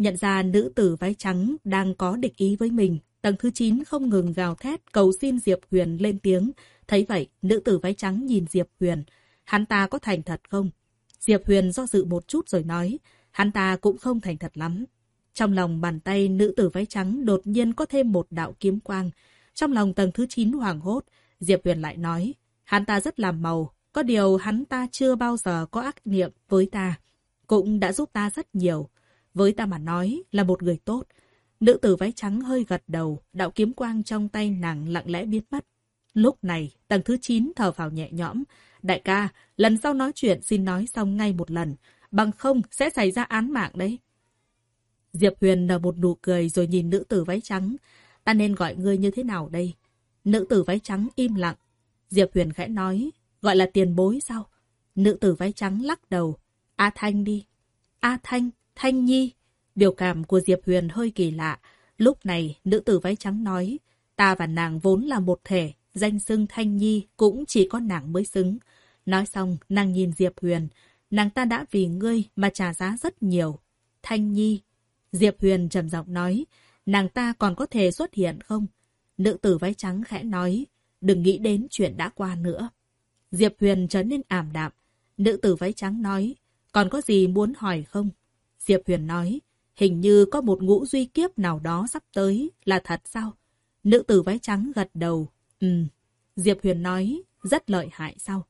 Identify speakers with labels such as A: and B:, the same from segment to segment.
A: Nhận ra nữ tử váy trắng đang có địch ý với mình, tầng thứ 9 không ngừng gào thét cầu xin Diệp Huyền lên tiếng. Thấy vậy, nữ tử váy trắng nhìn Diệp Huyền. Hắn ta có thành thật không? Diệp Huyền do dự một chút rồi nói, hắn ta cũng không thành thật lắm. Trong lòng bàn tay nữ tử váy trắng đột nhiên có thêm một đạo kiếm quang. Trong lòng tầng thứ 9 hoàng hốt, Diệp Huyền lại nói, hắn ta rất làm màu, có điều hắn ta chưa bao giờ có ác niệm với ta. Cũng đã giúp ta rất nhiều. Với ta mà nói là một người tốt. Nữ tử váy trắng hơi gật đầu, đạo kiếm quang trong tay nàng lặng lẽ biến mất. Lúc này, tầng thứ 9 thở vào nhẹ nhõm. Đại ca, lần sau nói chuyện xin nói xong ngay một lần. Bằng không sẽ xảy ra án mạng đấy. Diệp Huyền nở một nụ cười rồi nhìn nữ tử váy trắng. Ta nên gọi ngươi như thế nào đây? Nữ tử váy trắng im lặng. Diệp Huyền khẽ nói, gọi là tiền bối sao? Nữ tử váy trắng lắc đầu. A Thanh đi. A Thanh, Thanh Nhi. Biểu cảm của Diệp Huyền hơi kỳ lạ. Lúc này, nữ tử váy trắng nói, ta và nàng vốn là một thể, danh xưng Thanh Nhi cũng chỉ có nàng mới xứng. Nói xong, nàng nhìn Diệp Huyền, nàng ta đã vì ngươi mà trả giá rất nhiều. Thanh Nhi. Diệp Huyền trầm giọng nói, nàng ta còn có thể xuất hiện không? Nữ tử váy trắng khẽ nói, đừng nghĩ đến chuyện đã qua nữa. Diệp Huyền trở nên ảm đạm. Nữ tử váy trắng nói, còn có gì muốn hỏi không? Diệp Huyền nói, hình như có một ngũ duy kiếp nào đó sắp tới, là thật sao? Nữ tử váy trắng gật đầu, ừm. Diệp Huyền nói, rất lợi hại sao?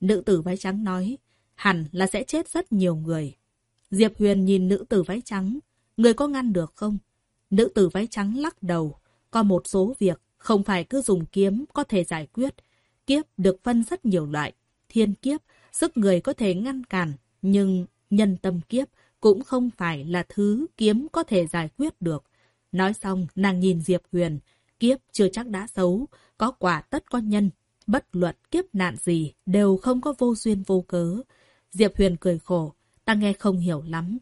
A: Nữ tử váy trắng nói, hẳn là sẽ chết rất nhiều người. Diệp Huyền nhìn nữ tử váy trắng, người có ngăn được không? Nữ tử váy trắng lắc đầu, có một số việc không phải cứ dùng kiếm có thể giải quyết. Kiếp được phân rất nhiều loại. Thiên kiếp, sức người có thể ngăn cản, nhưng nhân tâm kiếp cũng không phải là thứ kiếm có thể giải quyết được. Nói xong, nàng nhìn Diệp Huyền, kiếp chưa chắc đã xấu, có quả tất có nhân, bất luận kiếp nạn gì đều không có vô duyên vô cớ. Diệp Huyền cười khổ, ta nghe không hiểu lắm.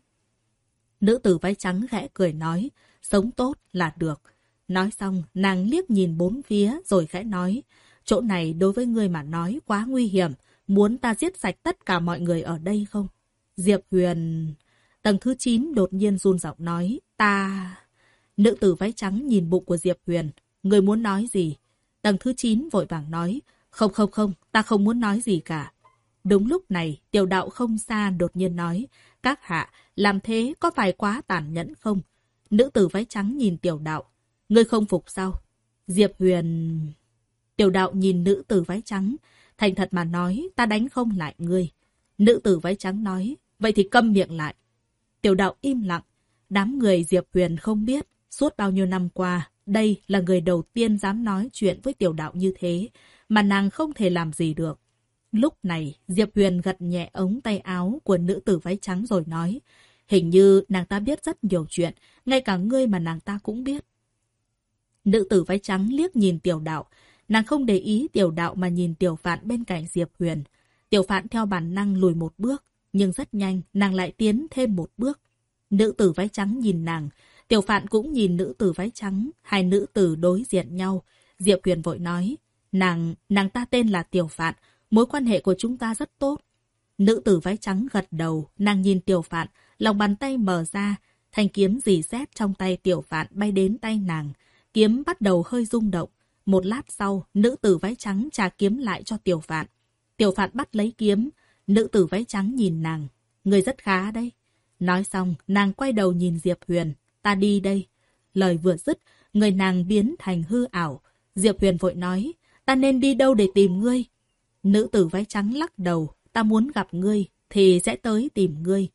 A: Nữ tử váy trắng khẽ cười nói, sống tốt là được. Nói xong, nàng liếc nhìn bốn phía rồi khẽ nói, chỗ này đối với người mà nói quá nguy hiểm, muốn ta giết sạch tất cả mọi người ở đây không? Diệp Huyền... Tầng thứ 9 đột nhiên run giọng nói, ta... Nữ tử váy trắng nhìn bụng của Diệp Huyền, người muốn nói gì? Tầng thứ 9 vội vàng nói, không không không, ta không muốn nói gì cả. Đúng lúc này, tiểu đạo không xa đột nhiên nói, các hạ, làm thế có phải quá tàn nhẫn không? Nữ tử váy trắng nhìn tiểu đạo, ngươi không phục sao? Diệp Huyền... Tiểu đạo nhìn nữ tử váy trắng, thành thật mà nói, ta đánh không lại ngươi. Nữ tử váy trắng nói, vậy thì câm miệng lại. Tiểu đạo im lặng. Đám người Diệp Huyền không biết, suốt bao nhiêu năm qua, đây là người đầu tiên dám nói chuyện với tiểu đạo như thế, mà nàng không thể làm gì được. Lúc này, Diệp Huyền gật nhẹ ống tay áo của nữ tử váy trắng rồi nói, hình như nàng ta biết rất nhiều chuyện, ngay cả ngươi mà nàng ta cũng biết. Nữ tử váy trắng liếc nhìn tiểu đạo, nàng không để ý tiểu đạo mà nhìn tiểu phạn bên cạnh Diệp Huyền. Tiểu phạn theo bản năng lùi một bước, nhưng rất nhanh nàng lại tiến thêm một bước. Nữ tử váy trắng nhìn nàng, tiểu phạn cũng nhìn nữ tử váy trắng, hai nữ tử đối diện nhau. Diệp Quyền vội nói, nàng, nàng ta tên là tiểu phạn, mối quan hệ của chúng ta rất tốt. Nữ tử váy trắng gật đầu, nàng nhìn tiểu phạn, lòng bàn tay mở ra, thanh kiếm dì xét trong tay tiểu phạn bay đến tay nàng. Kiếm bắt đầu hơi rung động. Một lát sau, nữ tử váy trắng trả kiếm lại cho tiểu phạn. Tiểu phạn bắt lấy kiếm, Nữ tử váy trắng nhìn nàng. Người rất khá đấy. Nói xong, nàng quay đầu nhìn Diệp Huyền. Ta đi đây. Lời vừa dứt, người nàng biến thành hư ảo. Diệp Huyền vội nói, ta nên đi đâu để tìm ngươi? Nữ tử váy trắng lắc đầu, ta muốn gặp ngươi, thì sẽ tới tìm ngươi.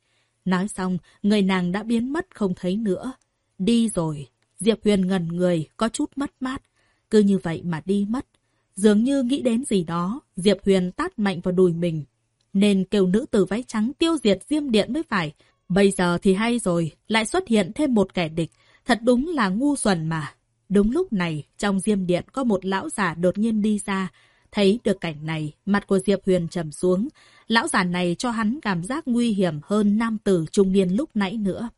A: Nói xong, người nàng đã biến mất không thấy nữa. Đi rồi. Diệp Huyền ngần người, có chút mất mát. Cứ như vậy mà đi mất. Dường như nghĩ đến gì đó, Diệp Huyền tát mạnh vào đùi mình, nên kêu nữ tử váy trắng tiêu diệt diêm điện mới phải. Bây giờ thì hay rồi, lại xuất hiện thêm một kẻ địch. thật đúng là ngu xuẩn mà. Đúng lúc này, trong diêm điện có một lão già đột nhiên đi ra. Thấy được cảnh này, mặt của Diệp Huyền trầm xuống. Lão già này cho hắn cảm giác nguy hiểm hơn nam tử trung niên lúc nãy nữa.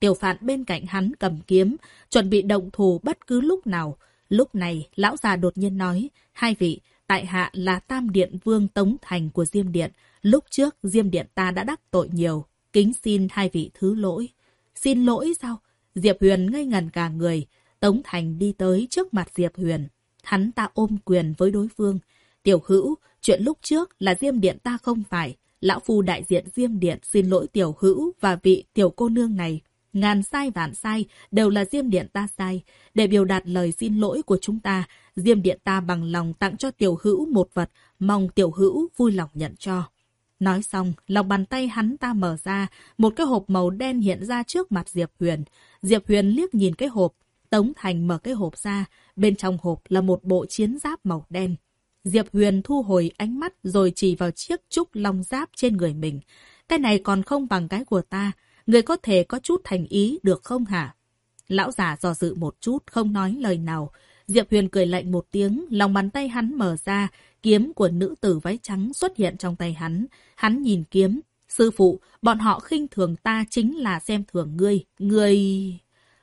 A: Tiểu phạn bên cạnh hắn cầm kiếm, chuẩn bị động thủ bất cứ lúc nào. Lúc này, lão già đột nhiên nói, hai vị, tại hạ là tam điện vương Tống Thành của Diêm Điện. Lúc trước, Diêm Điện ta đã đắc tội nhiều. Kính xin hai vị thứ lỗi. Xin lỗi sao? Diệp Huyền ngây ngần cả người. Tống Thành đi tới trước mặt Diệp Huyền. Hắn ta ôm quyền với đối phương. Tiểu hữu, chuyện lúc trước là Diêm Điện ta không phải. Lão Phu đại diện Diêm Điện xin lỗi tiểu hữu và vị tiểu cô nương này. Ngàn sai vạn sai đều là Diêm Điện ta sai. Để biểu đạt lời xin lỗi của chúng ta, Diêm Điện ta bằng lòng tặng cho tiểu hữu một vật, mong tiểu hữu vui lòng nhận cho. Nói xong, lòng bàn tay hắn ta mở ra, một cái hộp màu đen hiện ra trước mặt Diệp Huyền. Diệp Huyền liếc nhìn cái hộp, Tống Thành mở cái hộp ra, bên trong hộp là một bộ chiến giáp màu đen. Diệp Huyền thu hồi ánh mắt rồi chỉ vào chiếc trúc long giáp trên người mình. Cái này còn không bằng cái của ta, người có thể có chút thành ý được không hả? Lão già dò dự một chút, không nói lời nào. Diệp Huyền cười lạnh một tiếng, lòng bàn tay hắn mở ra, kiếm của nữ tử váy trắng xuất hiện trong tay hắn. Hắn nhìn kiếm. Sư phụ, bọn họ khinh thường ta chính là xem thường ngươi. Ngươi...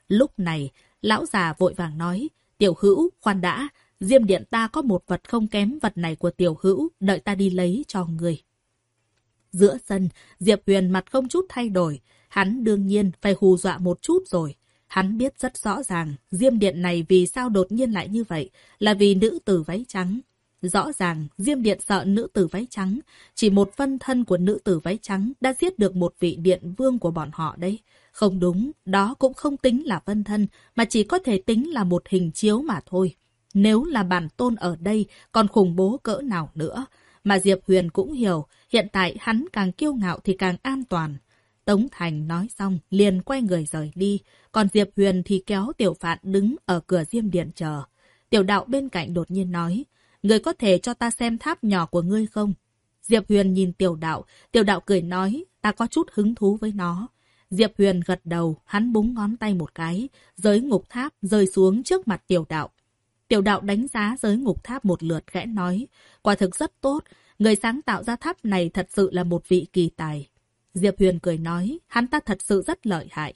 A: Lúc này, lão già vội vàng nói, tiểu hữu, khoan đã, diêm điện ta có một vật không kém vật này của tiểu hữu, đợi ta đi lấy cho ngươi. Giữa sân, Diệp Huyền mặt không chút thay đổi, hắn đương nhiên phải hù dọa một chút rồi. Hắn biết rất rõ ràng, Diêm Điện này vì sao đột nhiên lại như vậy, là vì nữ tử váy trắng. Rõ ràng, Diêm Điện sợ nữ tử váy trắng, chỉ một phân thân của nữ tử váy trắng đã giết được một vị điện vương của bọn họ đấy. Không đúng, đó cũng không tính là phân thân, mà chỉ có thể tính là một hình chiếu mà thôi. Nếu là bản tôn ở đây, còn khủng bố cỡ nào nữa. Mà Diệp Huyền cũng hiểu, hiện tại hắn càng kiêu ngạo thì càng an toàn. Tống Thành nói xong, liền quay người rời đi, còn Diệp Huyền thì kéo Tiểu Phạn đứng ở cửa diêm điện chờ. Tiểu đạo bên cạnh đột nhiên nói, người có thể cho ta xem tháp nhỏ của ngươi không? Diệp Huyền nhìn tiểu đạo, tiểu đạo cười nói, ta có chút hứng thú với nó. Diệp Huyền gật đầu, hắn búng ngón tay một cái, giới ngục tháp rơi xuống trước mặt tiểu đạo. Tiểu đạo đánh giá giới ngục tháp một lượt khẽ nói, quả thực rất tốt, người sáng tạo ra tháp này thật sự là một vị kỳ tài. Diệp Huyền cười nói, hắn ta thật sự rất lợi hại.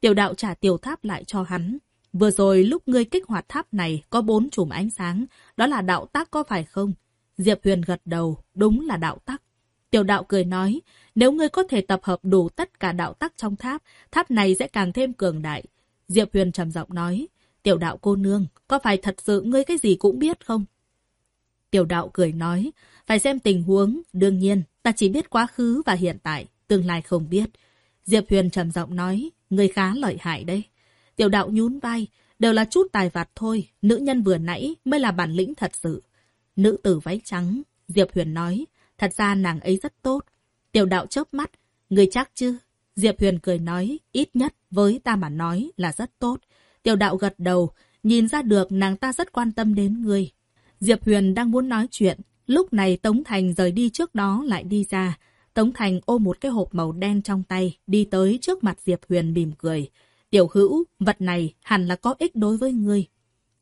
A: Tiểu đạo trả tiểu tháp lại cho hắn. Vừa rồi lúc ngươi kích hoạt tháp này có bốn chùm ánh sáng, đó là đạo tắc có phải không? Diệp Huyền gật đầu, đúng là đạo tắc. Tiểu đạo cười nói, nếu ngươi có thể tập hợp đủ tất cả đạo tắc trong tháp, tháp này sẽ càng thêm cường đại. Diệp Huyền trầm giọng nói, tiểu đạo cô nương, có phải thật sự ngươi cái gì cũng biết không? Tiểu đạo cười nói, phải xem tình huống, đương nhiên, ta chỉ biết quá khứ và hiện tại, tương lai không biết. Diệp Huyền trầm giọng nói, ngươi khá lợi hại đấy. Tiểu đạo nhún vai, đều là chút tài vặt thôi, nữ nhân vừa nãy mới là bản lĩnh thật sự. Nữ tử váy trắng, Diệp Huyền nói, thật ra nàng ấy rất tốt. Tiểu đạo chớp mắt, người chắc chứ? Diệp Huyền cười nói, ít nhất với ta mà nói là rất tốt. Tiểu đạo gật đầu, nhìn ra được nàng ta rất quan tâm đến người. Diệp Huyền đang muốn nói chuyện, lúc này Tống Thành rời đi trước đó lại đi ra. Tống Thành ôm một cái hộp màu đen trong tay, đi tới trước mặt Diệp Huyền mỉm cười. Tiểu hữu, vật này hẳn là có ích đối với ngươi.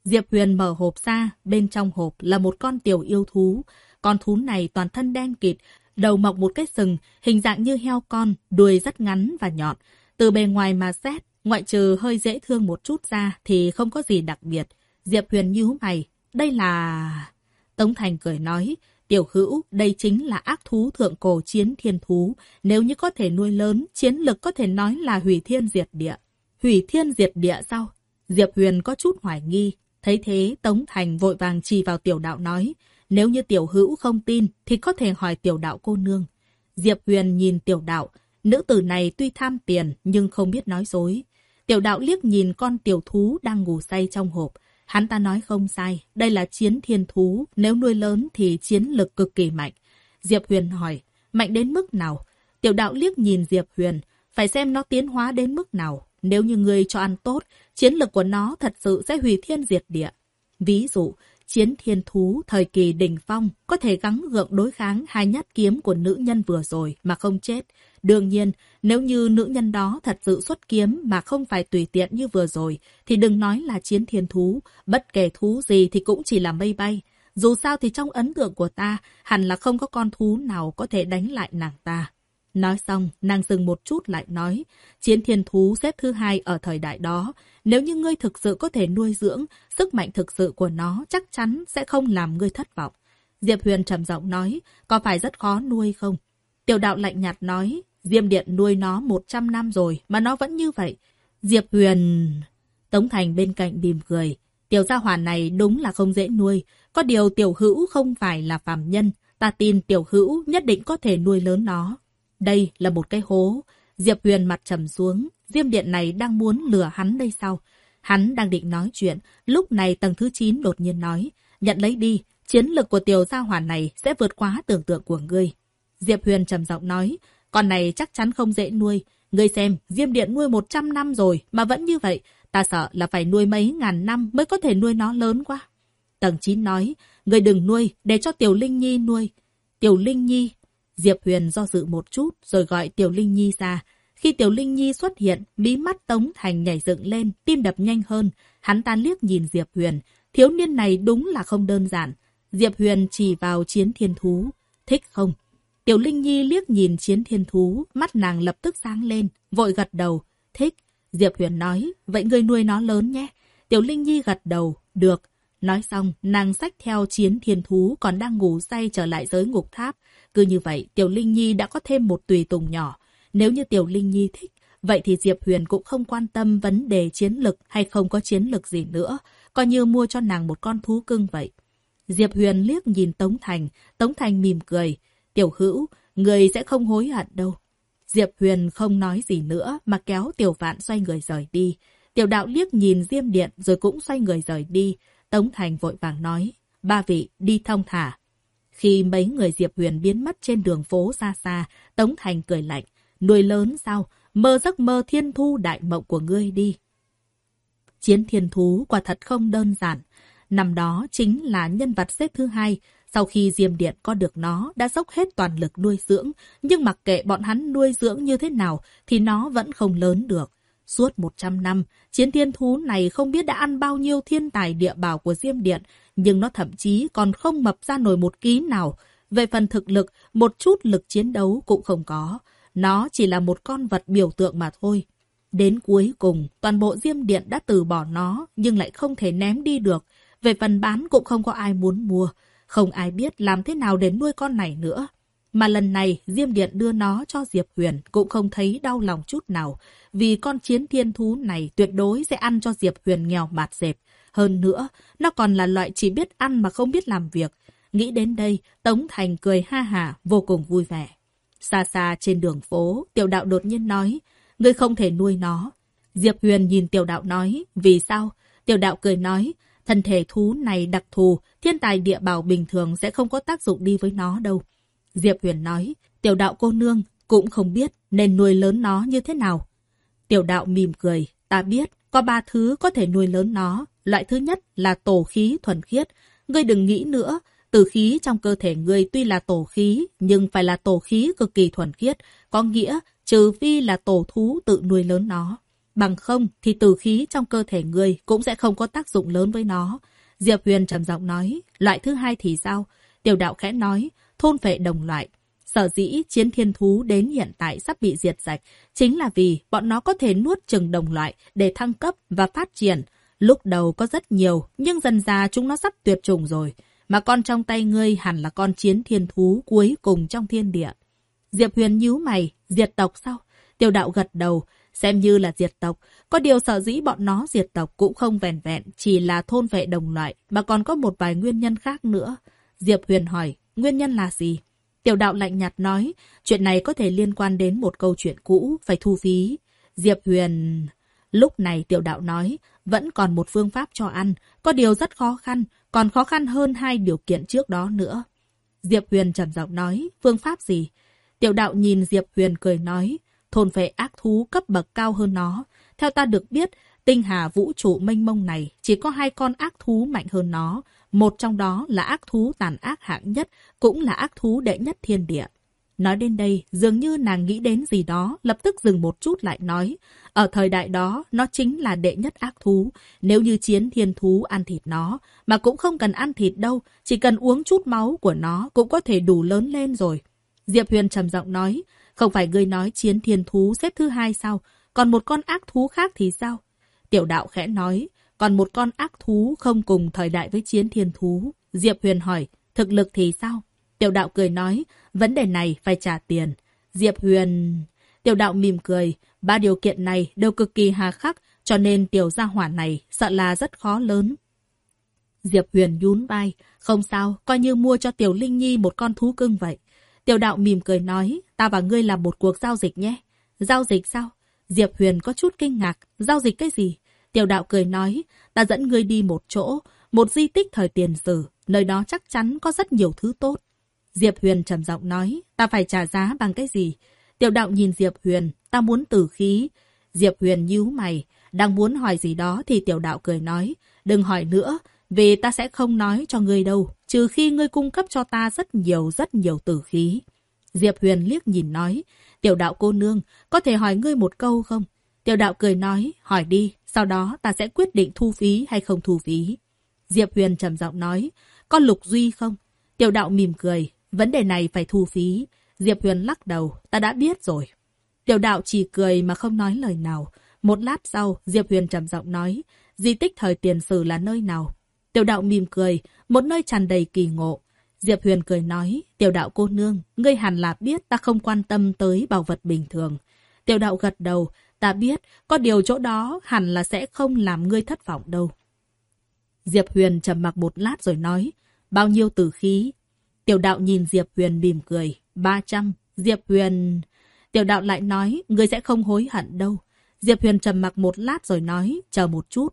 A: Diệp Huyền mở hộp ra, bên trong hộp là một con tiểu yêu thú. Con thú này toàn thân đen kịt, đầu mọc một cái sừng, hình dạng như heo con, đuôi rất ngắn và nhọn. Từ bề ngoài mà xét, ngoại trừ hơi dễ thương một chút ra thì không có gì đặc biệt. Diệp Huyền nhíu mày, đây là... Tống Thành cười nói, Tiểu hữu, đây chính là ác thú thượng cổ chiến thiên thú. Nếu như có thể nuôi lớn, chiến lực có thể nói là hủy thiên diệt địa. Hủy thiên diệt địa sao? Diệp Huyền có chút hoài nghi. Thấy thế, Tống Thành vội vàng chỉ vào tiểu đạo nói. Nếu như tiểu hữu không tin, thì có thể hỏi tiểu đạo cô nương. Diệp Huyền nhìn tiểu đạo. Nữ tử này tuy tham tiền, nhưng không biết nói dối. Tiểu đạo liếc nhìn con tiểu thú đang ngủ say trong hộp. Hắn ta nói không sai, đây là chiến thiên thú, nếu nuôi lớn thì chiến lực cực kỳ mạnh. Diệp Huyền hỏi, mạnh đến mức nào? Tiểu đạo liếc nhìn Diệp Huyền, phải xem nó tiến hóa đến mức nào. Nếu như người cho ăn tốt, chiến lực của nó thật sự sẽ hủy thiên diệt địa. Ví dụ, chiến thiên thú thời kỳ đỉnh phong có thể gắng gượng đối kháng hai nhát kiếm của nữ nhân vừa rồi mà không chết. Đương nhiên, nếu như nữ nhân đó thật sự xuất kiếm mà không phải tùy tiện như vừa rồi, thì đừng nói là chiến thiên thú, bất kể thú gì thì cũng chỉ là mây bay. Dù sao thì trong ấn tượng của ta, hẳn là không có con thú nào có thể đánh lại nàng ta. Nói xong, nàng dừng một chút lại nói, chiến thiên thú xếp thứ hai ở thời đại đó. Nếu như ngươi thực sự có thể nuôi dưỡng, sức mạnh thực sự của nó chắc chắn sẽ không làm ngươi thất vọng. Diệp Huyền trầm giọng nói, có phải rất khó nuôi không? Tiểu đạo lạnh nhạt nói, Diêm Điện nuôi nó 100 năm rồi mà nó vẫn như vậy. Diệp Huyền... Tống Thành bên cạnh bìm cười. Tiểu gia hỏa này đúng là không dễ nuôi. Có điều tiểu hữu không phải là phàm nhân. Ta tin tiểu hữu nhất định có thể nuôi lớn nó. Đây là một cái hố. Diệp Huyền mặt trầm xuống. Diêm điện này đang muốn lừa hắn đây sao? Hắn đang định nói chuyện. Lúc này tầng thứ 9 đột nhiên nói. Nhận lấy đi. Chiến lực của tiểu gia hỏa này sẽ vượt quá tưởng tượng của ngươi. Diệp Huyền trầm giọng nói. Con này chắc chắn không dễ nuôi. Ngươi xem, Diêm Điện nuôi 100 năm rồi mà vẫn như vậy. Ta sợ là phải nuôi mấy ngàn năm mới có thể nuôi nó lớn quá. Tầng 9 nói, ngươi đừng nuôi, để cho Tiểu Linh Nhi nuôi. Tiểu Linh Nhi. Diệp Huyền do dự một chút rồi gọi Tiểu Linh Nhi ra. Khi Tiểu Linh Nhi xuất hiện, mí mắt Tống Thành nhảy dựng lên, tim đập nhanh hơn. Hắn ta liếc nhìn Diệp Huyền. Thiếu niên này đúng là không đơn giản. Diệp Huyền chỉ vào chiến thiên thú. Thích không? Tiểu Linh Nhi liếc nhìn chiến thiên thú, mắt nàng lập tức sáng lên, vội gật đầu. Thích. Diệp Huyền nói, vậy ngươi nuôi nó lớn nhé. Tiểu Linh Nhi gật đầu, được. Nói xong, nàng sách theo chiến thiên thú còn đang ngủ say trở lại giới ngục tháp. Cứ như vậy, Tiểu Linh Nhi đã có thêm một tùy tùng nhỏ. Nếu như Tiểu Linh Nhi thích, vậy thì Diệp Huyền cũng không quan tâm vấn đề chiến lực hay không có chiến lực gì nữa. Coi như mua cho nàng một con thú cưng vậy. Diệp Huyền liếc nhìn Tống Thành, Tống Thành mỉm cười. Tiểu hữu, người sẽ không hối hận đâu. Diệp Huyền không nói gì nữa mà kéo tiểu vạn xoay người rời đi. Tiểu đạo liếc nhìn Diêm Điện rồi cũng xoay người rời đi. Tống Thành vội vàng nói, ba vị đi thông thả. Khi mấy người Diệp Huyền biến mất trên đường phố xa xa, Tống Thành cười lạnh, nuôi lớn sao, mơ giấc mơ thiên thu đại mộng của ngươi đi. Chiến thiên thú quả thật không đơn giản. Năm đó chính là nhân vật xếp thứ hai, sau khi Diêm Điện có được nó, đã dốc hết toàn lực nuôi dưỡng, nhưng mặc kệ bọn hắn nuôi dưỡng như thế nào, thì nó vẫn không lớn được. Suốt 100 năm, chiến thiên thú này không biết đã ăn bao nhiêu thiên tài địa bảo của Diêm Điện, nhưng nó thậm chí còn không mập ra nổi một ký nào. Về phần thực lực, một chút lực chiến đấu cũng không có. Nó chỉ là một con vật biểu tượng mà thôi. Đến cuối cùng, toàn bộ Diêm Điện đã từ bỏ nó, nhưng lại không thể ném đi được. Về phần bán cũng không có ai muốn mua. Không ai biết làm thế nào để nuôi con này nữa. Mà lần này Diêm Điện đưa nó cho Diệp Huyền cũng không thấy đau lòng chút nào, vì con chiến thiên thú này tuyệt đối sẽ ăn cho Diệp Huyền nghèo mạt dẹp. Hơn nữa, nó còn là loại chỉ biết ăn mà không biết làm việc. Nghĩ đến đây, Tống Thành cười ha hả, vô cùng vui vẻ. Xa xa trên đường phố, tiểu đạo đột nhiên nói, ngươi không thể nuôi nó. Diệp Huyền nhìn tiểu đạo nói, vì sao? Tiểu đạo cười nói, Thân thể thú này đặc thù, thiên tài địa bảo bình thường sẽ không có tác dụng đi với nó đâu. Diệp Huyền nói, tiểu đạo cô nương cũng không biết nên nuôi lớn nó như thế nào. Tiểu đạo mỉm cười, ta biết, có ba thứ có thể nuôi lớn nó. Loại thứ nhất là tổ khí thuần khiết. Ngươi đừng nghĩ nữa, tử khí trong cơ thể ngươi tuy là tổ khí, nhưng phải là tổ khí cực kỳ thuần khiết, có nghĩa trừ phi là tổ thú tự nuôi lớn nó. Bằng không thì tử khí trong cơ thể ngươi cũng sẽ không có tác dụng lớn với nó. Diệp Huyền trầm giọng nói, loại thứ hai thì sao? Tiểu đạo khẽ nói, thôn phệ đồng loại. Sở dĩ chiến thiên thú đến hiện tại sắp bị diệt sạch, chính là vì bọn nó có thể nuốt chừng đồng loại để thăng cấp và phát triển. Lúc đầu có rất nhiều, nhưng dần ra chúng nó sắp tuyệt chủng rồi. Mà con trong tay ngươi hẳn là con chiến thiên thú cuối cùng trong thiên địa. Diệp Huyền nhíu mày, diệt tộc sao? Tiểu đạo gật đầu, xem như là diệt tộc. Có điều sở dĩ bọn nó diệt tộc cũng không vẹn vẹn, chỉ là thôn vệ đồng loại, mà còn có một vài nguyên nhân khác nữa. Diệp Huyền hỏi, nguyên nhân là gì? Tiểu đạo lạnh nhạt nói, chuyện này có thể liên quan đến một câu chuyện cũ, phải thu phí. Diệp Huyền... Lúc này tiểu đạo nói, vẫn còn một phương pháp cho ăn, có điều rất khó khăn, còn khó khăn hơn hai điều kiện trước đó nữa. Diệp Huyền trầm giọng nói, phương pháp gì? Tiểu đạo nhìn Diệp Huyền cười nói, thôn vệ ác thú cấp bậc cao hơn nó. Theo ta được biết, Tinh hà vũ trụ mênh mông này chỉ có hai con ác thú mạnh hơn nó. Một trong đó là ác thú tàn ác hạng nhất, cũng là ác thú đệ nhất thiên địa. Nói đến đây, dường như nàng nghĩ đến gì đó, lập tức dừng một chút lại nói. Ở thời đại đó, nó chính là đệ nhất ác thú. Nếu như chiến thiên thú ăn thịt nó, mà cũng không cần ăn thịt đâu, chỉ cần uống chút máu của nó cũng có thể đủ lớn lên rồi. Diệp Huyền trầm giọng nói, không phải ngươi nói chiến thiên thú xếp thứ hai sao, còn một con ác thú khác thì sao? Tiểu đạo khẽ nói, còn một con ác thú không cùng thời đại với chiến thiên thú. Diệp Huyền hỏi, thực lực thì sao? Tiểu đạo cười nói, vấn đề này phải trả tiền. Diệp Huyền... Tiểu đạo mỉm cười, ba điều kiện này đều cực kỳ hà khắc, cho nên tiểu gia hỏa này sợ là rất khó lớn. Diệp Huyền nhún vai, không sao, coi như mua cho Tiểu Linh Nhi một con thú cưng vậy. Tiểu đạo mỉm cười nói, ta và ngươi làm một cuộc giao dịch nhé. Giao dịch sao? Diệp Huyền có chút kinh ngạc, giao dịch cái gì? Tiểu đạo cười nói, ta dẫn ngươi đi một chỗ, một di tích thời tiền sử, nơi đó chắc chắn có rất nhiều thứ tốt. Diệp Huyền trầm giọng nói, ta phải trả giá bằng cái gì? Tiểu đạo nhìn Diệp Huyền, ta muốn tử khí. Diệp Huyền nhíu mày, đang muốn hỏi gì đó thì tiểu đạo cười nói, đừng hỏi nữa, vì ta sẽ không nói cho ngươi đâu, trừ khi ngươi cung cấp cho ta rất nhiều rất nhiều tử khí. Diệp Huyền liếc nhìn nói, tiểu đạo cô nương, có thể hỏi ngươi một câu không? Tiểu đạo cười nói, hỏi đi, sau đó ta sẽ quyết định thu phí hay không thu phí. Diệp Huyền trầm giọng nói, có lục duy không? Tiểu đạo mỉm cười, vấn đề này phải thu phí. Diệp Huyền lắc đầu, ta đã biết rồi. Tiểu đạo chỉ cười mà không nói lời nào. Một lát sau, Diệp Huyền trầm giọng nói, di tích thời tiền sử là nơi nào? Tiểu đạo mỉm cười, một nơi tràn đầy kỳ ngộ. Diệp Huyền cười nói, tiểu đạo cô nương, ngươi hẳn là biết ta không quan tâm tới bảo vật bình thường. Tiểu đạo gật đầu, ta biết, có điều chỗ đó hẳn là sẽ không làm ngươi thất vọng đâu. Diệp Huyền trầm mặc một lát rồi nói, bao nhiêu tử khí? Tiểu đạo nhìn Diệp Huyền mỉm cười, 300. Diệp Huyền... Tiểu đạo lại nói, ngươi sẽ không hối hận đâu. Diệp Huyền trầm mặc một lát rồi nói, chờ một chút.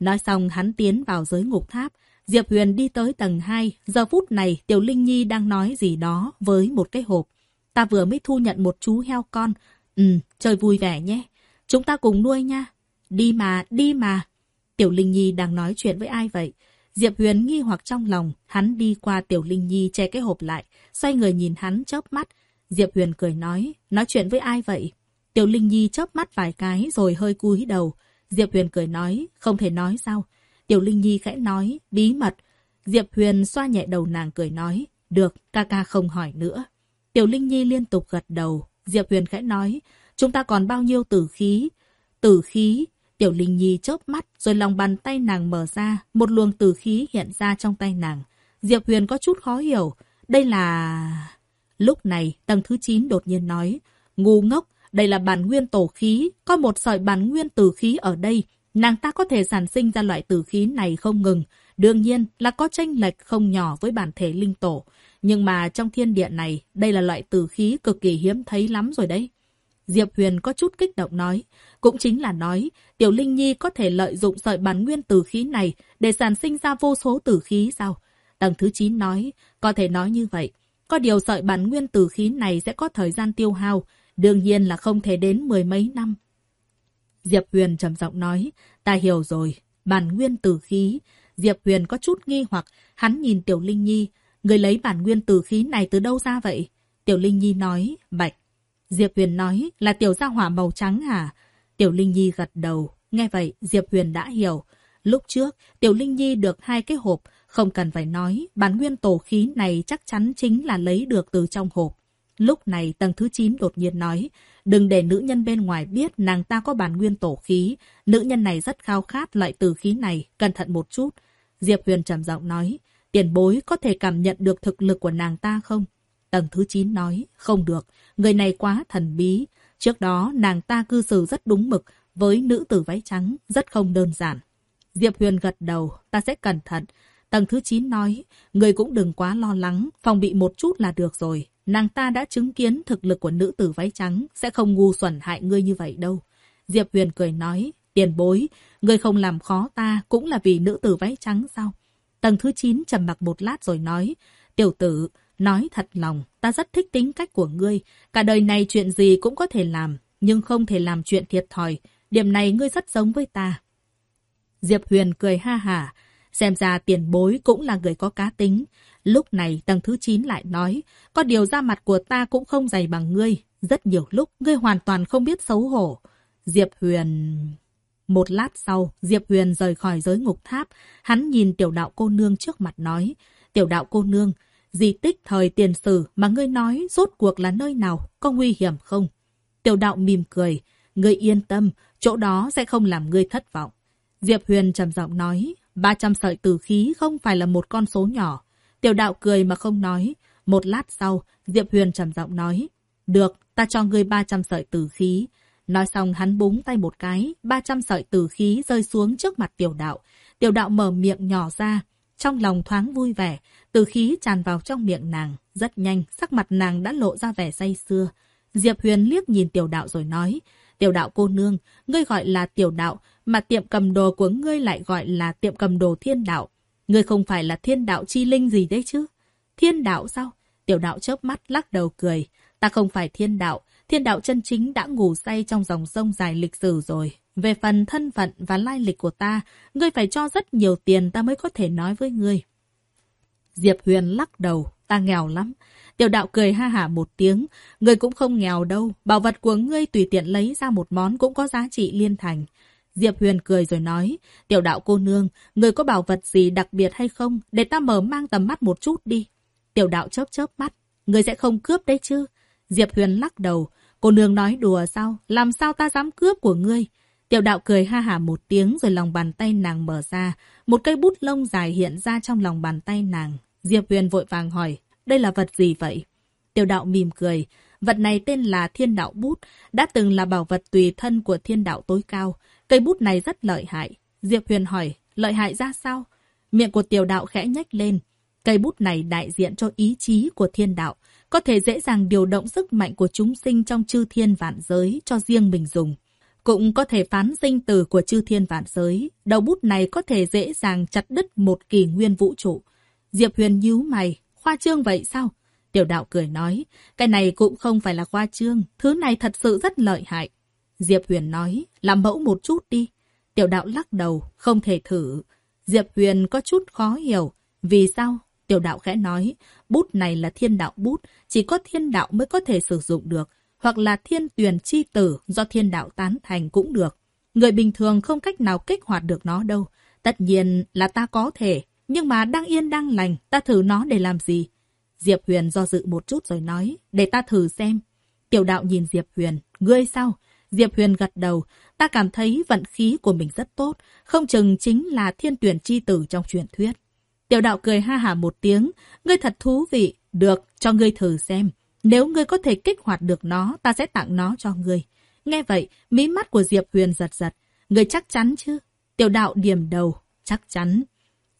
A: Nói xong hắn tiến vào giới ngục tháp. Diệp Huyền đi tới tầng 2. Giờ phút này Tiểu Linh Nhi đang nói gì đó với một cái hộp. Ta vừa mới thu nhận một chú heo con. Ừ, chơi vui vẻ nhé. Chúng ta cùng nuôi nha. Đi mà, đi mà. Tiểu Linh Nhi đang nói chuyện với ai vậy? Diệp Huyền nghi hoặc trong lòng, hắn đi qua Tiểu Linh Nhi che cái hộp lại, xoay người nhìn hắn chớp mắt. Diệp Huyền cười nói, nói chuyện với ai vậy? Tiểu Linh Nhi chớp mắt vài cái rồi hơi cúi đầu. Diệp Huyền cười nói, không thể nói sao? Tiểu Linh Nhi khẽ nói, bí mật. Diệp Huyền xoa nhẹ đầu nàng cười nói, được, ca ca không hỏi nữa. Tiểu Linh Nhi liên tục gật đầu. Diệp Huyền khẽ nói, chúng ta còn bao nhiêu tử khí? Tử khí? Tiểu Linh Nhi chớp mắt, rồi lòng bàn tay nàng mở ra, một luồng tử khí hiện ra trong tay nàng. Diệp Huyền có chút khó hiểu. Đây là... Lúc này, tầng thứ 9 đột nhiên nói, ngu ngốc, đây là bản nguyên tổ khí, có một sợi bản nguyên tử khí ở đây. Nàng ta có thể sản sinh ra loại tử khí này không ngừng. Đương nhiên là có tranh lệch không nhỏ với bản thể linh tổ. Nhưng mà trong thiên địa này, đây là loại tử khí cực kỳ hiếm thấy lắm rồi đấy. Diệp Huyền có chút kích động nói. Cũng chính là nói, Tiểu Linh Nhi có thể lợi dụng sợi bản nguyên tử khí này để sản sinh ra vô số tử khí sao? Tầng thứ 9 nói, có thể nói như vậy. Có điều sợi bản nguyên tử khí này sẽ có thời gian tiêu hao, đương nhiên là không thể đến mười mấy năm. Diệp Huyền trầm giọng nói, ta hiểu rồi, bản nguyên tử khí. Diệp Huyền có chút nghi hoặc, hắn nhìn Tiểu Linh Nhi, người lấy bản nguyên tử khí này từ đâu ra vậy? Tiểu Linh Nhi nói, bạch. Diệp Huyền nói, là tiểu gia hỏa màu trắng hả? Tiểu Linh Nhi gật đầu, nghe vậy Diệp Huyền đã hiểu. Lúc trước, Tiểu Linh Nhi được hai cái hộp, không cần phải nói, bản nguyên tổ khí này chắc chắn chính là lấy được từ trong hộp. Lúc này tầng thứ 9 đột nhiên nói, đừng để nữ nhân bên ngoài biết nàng ta có bản nguyên tổ khí. Nữ nhân này rất khao khát loại tử khí này, cẩn thận một chút. Diệp Huyền trầm giọng nói, tiền bối có thể cảm nhận được thực lực của nàng ta không? Tầng thứ 9 nói, không được, người này quá thần bí. Trước đó nàng ta cư xử rất đúng mực với nữ tử váy trắng, rất không đơn giản. Diệp Huyền gật đầu, ta sẽ cẩn thận. Tầng thứ 9 nói, người cũng đừng quá lo lắng, phòng bị một chút là được rồi. Nàng ta đã chứng kiến thực lực của nữ tử váy trắng, sẽ không ngu xuẩn hại ngươi như vậy đâu. Diệp Huyền cười nói, tiền bối, ngươi không làm khó ta cũng là vì nữ tử váy trắng sao? Tầng thứ 9 trầm mặc một lát rồi nói, tiểu tử, nói thật lòng, ta rất thích tính cách của ngươi, cả đời này chuyện gì cũng có thể làm, nhưng không thể làm chuyện thiệt thòi, điểm này ngươi rất giống với ta. Diệp Huyền cười ha hả, Xem ra tiền bối cũng là người có cá tính. Lúc này tầng thứ 9 lại nói, có điều da mặt của ta cũng không dày bằng ngươi. Rất nhiều lúc ngươi hoàn toàn không biết xấu hổ. Diệp Huyền... Một lát sau, Diệp Huyền rời khỏi giới ngục tháp. Hắn nhìn tiểu đạo cô nương trước mặt nói. Tiểu đạo cô nương, di tích thời tiền sử mà ngươi nói rốt cuộc là nơi nào, có nguy hiểm không? Tiểu đạo mỉm cười. Ngươi yên tâm, chỗ đó sẽ không làm ngươi thất vọng. Diệp Huyền trầm giọng nói. 300 sợi tử khí không phải là một con số nhỏ. Tiểu đạo cười mà không nói. Một lát sau, Diệp Huyền trầm giọng nói. Được, ta cho ngươi 300 sợi tử khí. Nói xong hắn búng tay một cái, 300 sợi tử khí rơi xuống trước mặt tiểu đạo. Tiểu đạo mở miệng nhỏ ra, trong lòng thoáng vui vẻ, tử khí tràn vào trong miệng nàng. Rất nhanh, sắc mặt nàng đã lộ ra vẻ say xưa. Diệp Huyền liếc nhìn tiểu đạo rồi nói, tiểu đạo cô nương, ngươi gọi là tiểu đạo, mà tiệm cầm đồ của ngươi lại gọi là tiệm cầm đồ thiên đạo. Ngươi không phải là thiên đạo chi linh gì đấy chứ? Thiên đạo sao? Tiểu đạo chớp mắt lắc đầu cười. Ta không phải thiên đạo, thiên đạo chân chính đã ngủ say trong dòng sông dài lịch sử rồi. Về phần thân phận và lai lịch của ta, ngươi phải cho rất nhiều tiền ta mới có thể nói với ngươi. Diệp Huyền lắc đầu, ta nghèo lắm. Tiểu đạo cười ha hả một tiếng, ngươi cũng không nghèo đâu, bảo vật của ngươi tùy tiện lấy ra một món cũng có giá trị liên thành. Diệp Huyền cười rồi nói, tiểu đạo cô nương, người có bảo vật gì đặc biệt hay không, để ta mở mang tầm mắt một chút đi. Tiểu đạo chớp chớp mắt, người sẽ không cướp đấy chứ. Diệp Huyền lắc đầu, cô nương nói đùa sao, làm sao ta dám cướp của ngươi. Tiểu đạo cười ha hả một tiếng rồi lòng bàn tay nàng mở ra, một cây bút lông dài hiện ra trong lòng bàn tay nàng. Diệp Huyền vội vàng hỏi, đây là vật gì vậy? Tiểu đạo mỉm cười, vật này tên là thiên đạo bút, đã từng là bảo vật tùy thân của thiên đạo tối cao. Cây bút này rất lợi hại. Diệp Huyền hỏi, lợi hại ra sao? Miệng của tiểu đạo khẽ nhếch lên. Cây bút này đại diện cho ý chí của thiên đạo, có thể dễ dàng điều động sức mạnh của chúng sinh trong chư thiên vạn giới cho riêng mình dùng. Cũng có thể phán sinh tử của chư thiên vạn giới. Đầu bút này có thể dễ dàng chặt đứt một kỳ nguyên vũ trụ. Diệp Huyền nhíu mày, khoa trương vậy sao? Tiểu đạo cười nói, cái này cũng không phải là khoa trương, thứ này thật sự rất lợi hại. Diệp Huyền nói, làm mẫu một chút đi. Tiểu đạo lắc đầu, không thể thử. Diệp Huyền có chút khó hiểu. Vì sao? Tiểu đạo khẽ nói, bút này là thiên đạo bút, chỉ có thiên đạo mới có thể sử dụng được. Hoặc là thiên tuyển chi tử do thiên đạo tán thành cũng được. Người bình thường không cách nào kích hoạt được nó đâu. Tất nhiên là ta có thể, nhưng mà đang yên đang lành, ta thử nó để làm gì? Diệp Huyền do dự một chút rồi nói, để ta thử xem. Tiểu đạo nhìn Diệp Huyền, ngươi sao? Diệp Huyền gật đầu, ta cảm thấy vận khí của mình rất tốt, không chừng chính là thiên tuyển chi tử trong truyền thuyết. Tiểu đạo cười ha hà một tiếng, ngươi thật thú vị, được, cho ngươi thử xem. Nếu ngươi có thể kích hoạt được nó, ta sẽ tặng nó cho ngươi. Nghe vậy, mí mắt của Diệp Huyền giật giật. Ngươi chắc chắn chứ? Tiểu đạo điểm đầu, chắc chắn.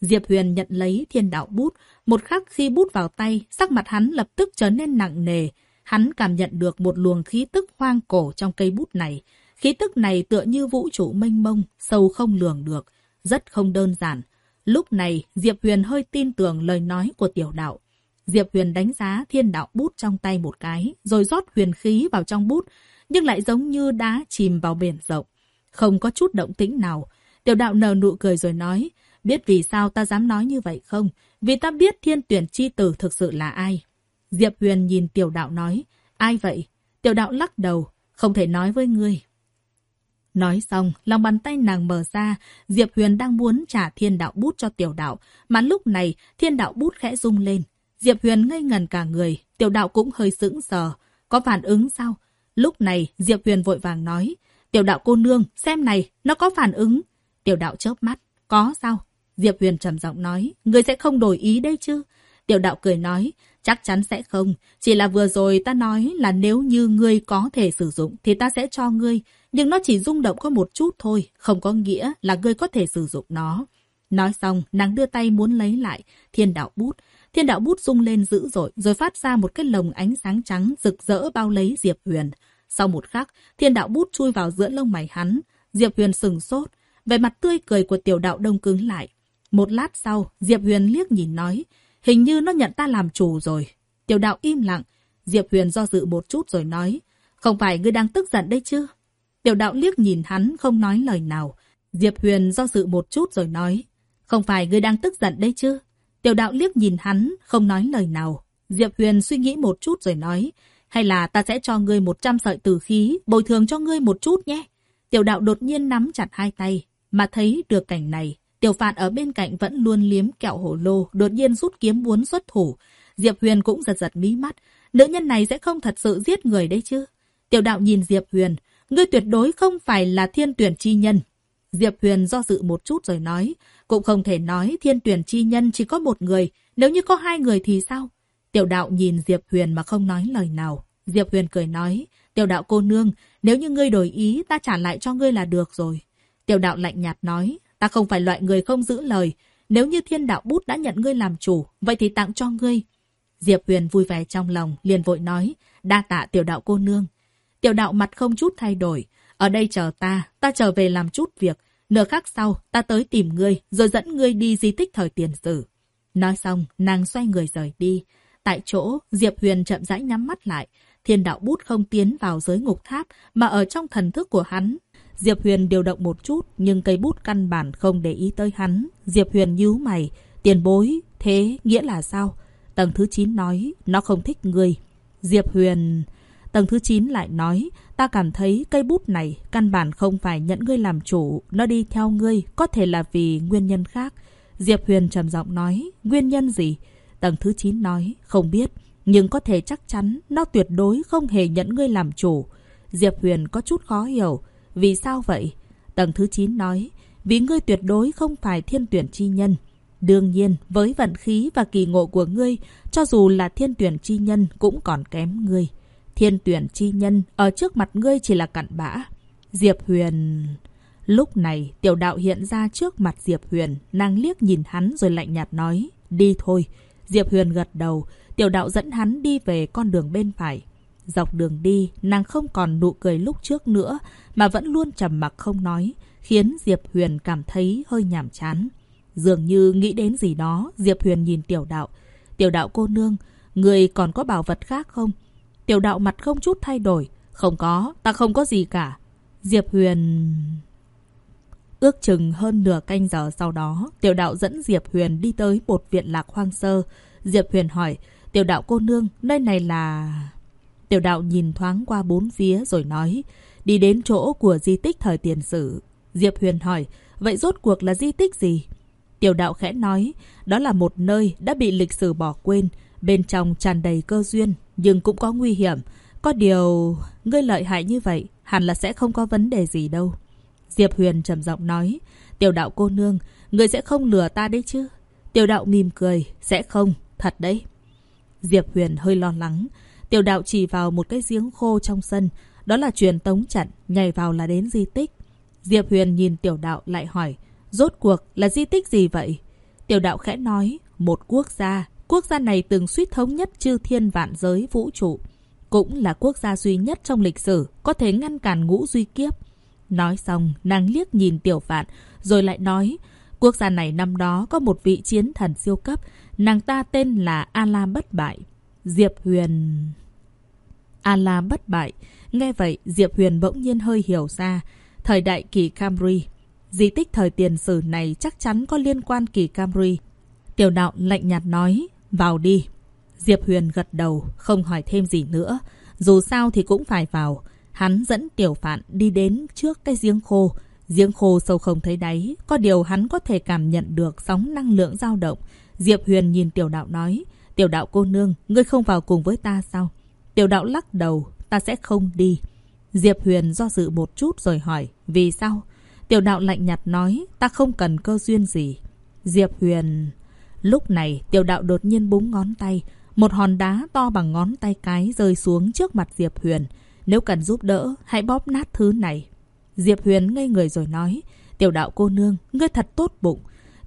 A: Diệp Huyền nhận lấy thiên đạo bút, một khắc khi bút vào tay, sắc mặt hắn lập tức trở nên nặng nề. Hắn cảm nhận được một luồng khí tức hoang cổ trong cây bút này. Khí tức này tựa như vũ trụ mênh mông, sâu không lường được, rất không đơn giản. Lúc này, Diệp Huyền hơi tin tưởng lời nói của tiểu đạo. Diệp Huyền đánh giá thiên đạo bút trong tay một cái, rồi rót huyền khí vào trong bút, nhưng lại giống như đá chìm vào biển rộng. Không có chút động tĩnh nào. Tiểu đạo nở nụ cười rồi nói, biết vì sao ta dám nói như vậy không? Vì ta biết thiên tuyển chi tử thực sự là ai. Diệp Huyền nhìn tiểu đạo nói, ai vậy? Tiểu đạo lắc đầu, không thể nói với ngươi. Nói xong, lòng bàn tay nàng mở ra, Diệp Huyền đang muốn trả thiên đạo bút cho tiểu đạo, mà lúc này thiên đạo bút khẽ rung lên. Diệp Huyền ngây ngần cả người, tiểu đạo cũng hơi sững sờ. Có phản ứng sao? Lúc này, Diệp Huyền vội vàng nói, tiểu đạo cô nương, xem này, nó có phản ứng. Tiểu đạo chớp mắt, có sao? Diệp Huyền trầm giọng nói, người sẽ không đổi ý đây chứ? Tiểu đạo cười nói, chắc chắn sẽ không. Chỉ là vừa rồi ta nói là nếu như ngươi có thể sử dụng thì ta sẽ cho ngươi. Nhưng nó chỉ rung động có một chút thôi, không có nghĩa là ngươi có thể sử dụng nó. Nói xong, nàng đưa tay muốn lấy lại thiên đạo bút. Thiên đạo bút rung lên dữ dội, rồi phát ra một cái lồng ánh sáng trắng rực rỡ bao lấy Diệp Huyền. Sau một khắc, thiên đạo bút chui vào giữa lông mày hắn. Diệp Huyền sừng sốt, về mặt tươi cười của tiểu đạo đông cứng lại. Một lát sau, Diệp Huyền liếc nhìn nói, hình như nó nhận ta làm chủ rồi. Tiểu đạo im lặng, Diệp Huyền do dự một chút rồi nói, không phải ngươi đang tức giận đấy chứ? Tiểu đạo liếc nhìn hắn không nói lời nào. Diệp Huyền do dự một chút rồi nói. Không phải ngươi đang tức giận đấy chứ? Tiểu đạo liếc nhìn hắn, không nói lời nào. Diệp Huyền suy nghĩ một chút rồi nói. Hay là ta sẽ cho ngươi 100 sợi tử khí, bồi thường cho ngươi một chút nhé. Tiểu đạo đột nhiên nắm chặt hai tay, mà thấy được cảnh này. Tiểu phạn ở bên cạnh vẫn luôn liếm kẹo hổ lô, đột nhiên rút kiếm muốn xuất thủ. Diệp Huyền cũng giật giật mí mắt. Nữ nhân này sẽ không thật sự giết người đấy chứ. Tiểu đạo nhìn Diệp Huyền, ngươi tuyệt đối không phải là thiên tuyển chi nhân. Diệp Huyền do dự một chút rồi nói, cũng không thể nói thiên tuyển chi nhân chỉ có một người, nếu như có hai người thì sao? Tiểu đạo nhìn Diệp Huyền mà không nói lời nào. Diệp Huyền cười nói, tiểu đạo cô nương, nếu như ngươi đổi ý, ta trả lại cho ngươi là được rồi. Tiểu đạo lạnh nhạt nói, ta không phải loại người không giữ lời. Nếu như thiên đạo bút đã nhận ngươi làm chủ, vậy thì tặng cho ngươi. Diệp Huyền vui vẻ trong lòng, liền vội nói, đa tạ tiểu đạo cô nương. Tiểu đạo mặt không chút thay đổi, ở đây chờ ta, ta trở về làm chút việc. Nửa khắc sau, ta tới tìm ngươi, rồi dẫn ngươi đi di tích thời tiền sử. Nói xong, nàng xoay người rời đi. Tại chỗ, Diệp Huyền chậm rãi nhắm mắt lại. Thiên đạo bút không tiến vào giới ngục tháp, mà ở trong thần thức của hắn. Diệp Huyền điều động một chút, nhưng cây bút căn bản không để ý tới hắn. Diệp Huyền nhíu mày, tiền bối, thế nghĩa là sao? Tầng thứ 9 nói, nó không thích ngươi. Diệp Huyền... Tầng thứ 9 lại nói, ta cảm thấy cây bút này căn bản không phải nhận ngươi làm chủ, nó đi theo ngươi, có thể là vì nguyên nhân khác. Diệp Huyền trầm giọng nói, nguyên nhân gì? Tầng thứ 9 nói, không biết, nhưng có thể chắc chắn nó tuyệt đối không hề nhận ngươi làm chủ. Diệp Huyền có chút khó hiểu, vì sao vậy? Tầng thứ 9 nói, vì ngươi tuyệt đối không phải thiên tuyển chi nhân. Đương nhiên, với vận khí và kỳ ngộ của ngươi, cho dù là thiên tuyển chi nhân cũng còn kém ngươi. Thiên tuyển chi nhân ở trước mặt ngươi chỉ là cặn bã. Diệp Huyền... Lúc này, tiểu đạo hiện ra trước mặt Diệp Huyền, nàng liếc nhìn hắn rồi lạnh nhạt nói, đi thôi. Diệp Huyền gật đầu, tiểu đạo dẫn hắn đi về con đường bên phải. Dọc đường đi, nàng không còn nụ cười lúc trước nữa, mà vẫn luôn trầm mặc không nói, khiến Diệp Huyền cảm thấy hơi nhàm chán. Dường như nghĩ đến gì đó, Diệp Huyền nhìn tiểu đạo. Tiểu đạo cô nương, người còn có bảo vật khác không? Tiểu đạo mặt không chút thay đổi. Không có, ta không có gì cả. Diệp Huyền... Ước chừng hơn nửa canh giờ sau đó, tiểu đạo dẫn Diệp Huyền đi tới một viện lạc hoang sơ. Diệp Huyền hỏi, tiểu đạo cô nương, nơi này là... Tiểu đạo nhìn thoáng qua bốn phía rồi nói, đi đến chỗ của di tích thời tiền sử. Diệp Huyền hỏi, vậy rốt cuộc là di tích gì? Tiểu đạo khẽ nói, đó là một nơi đã bị lịch sử bỏ quên, bên trong tràn đầy cơ duyên, nhưng cũng có nguy hiểm. Có điều, ngươi lợi hại như vậy, hẳn là sẽ không có vấn đề gì đâu. Diệp Huyền trầm giọng nói, tiểu đạo cô nương, ngươi sẽ không lừa ta đấy chứ? Tiểu đạo mỉm cười, sẽ không, thật đấy. Diệp Huyền hơi lo lắng, tiểu đạo chỉ vào một cái giếng khô trong sân, đó là truyền tống trận, nhảy vào là đến di tích. Diệp Huyền nhìn tiểu đạo lại hỏi, rốt cuộc là di tích gì vậy? Tiểu đạo khẽ nói, một quốc gia, Quốc gia này từng suýt thống nhất chư thiên vạn giới vũ trụ. Cũng là quốc gia duy nhất trong lịch sử có thể ngăn cản ngũ duy kiếp. Nói xong, nàng liếc nhìn tiểu vạn, rồi lại nói, quốc gia này năm đó có một vị chiến thần siêu cấp, nàng ta tên là A-la Bất Bại. Diệp Huyền... A-la Bất Bại. Nghe vậy, Diệp Huyền bỗng nhiên hơi hiểu ra. Thời đại kỳ Camry. Di tích thời tiền sử này chắc chắn có liên quan kỳ Camry. Tiểu đạo lạnh nhạt nói, vào đi. Diệp Huyền gật đầu, không hỏi thêm gì nữa. Dù sao thì cũng phải vào. Hắn dẫn tiểu phạn đi đến trước cái giếng khô. Giếng khô sâu không thấy đáy. Có điều hắn có thể cảm nhận được sóng năng lượng dao động. Diệp Huyền nhìn tiểu đạo nói. Tiểu đạo cô nương, ngươi không vào cùng với ta sao? Tiểu đạo lắc đầu, ta sẽ không đi. Diệp Huyền do dự một chút rồi hỏi, vì sao? Tiểu đạo lạnh nhạt nói, ta không cần cơ duyên gì. Diệp Huyền... Lúc này, tiểu đạo đột nhiên búng ngón tay. Một hòn đá to bằng ngón tay cái rơi xuống trước mặt Diệp Huyền. Nếu cần giúp đỡ, hãy bóp nát thứ này. Diệp Huyền ngây người rồi nói. Tiểu đạo cô nương, ngươi thật tốt bụng.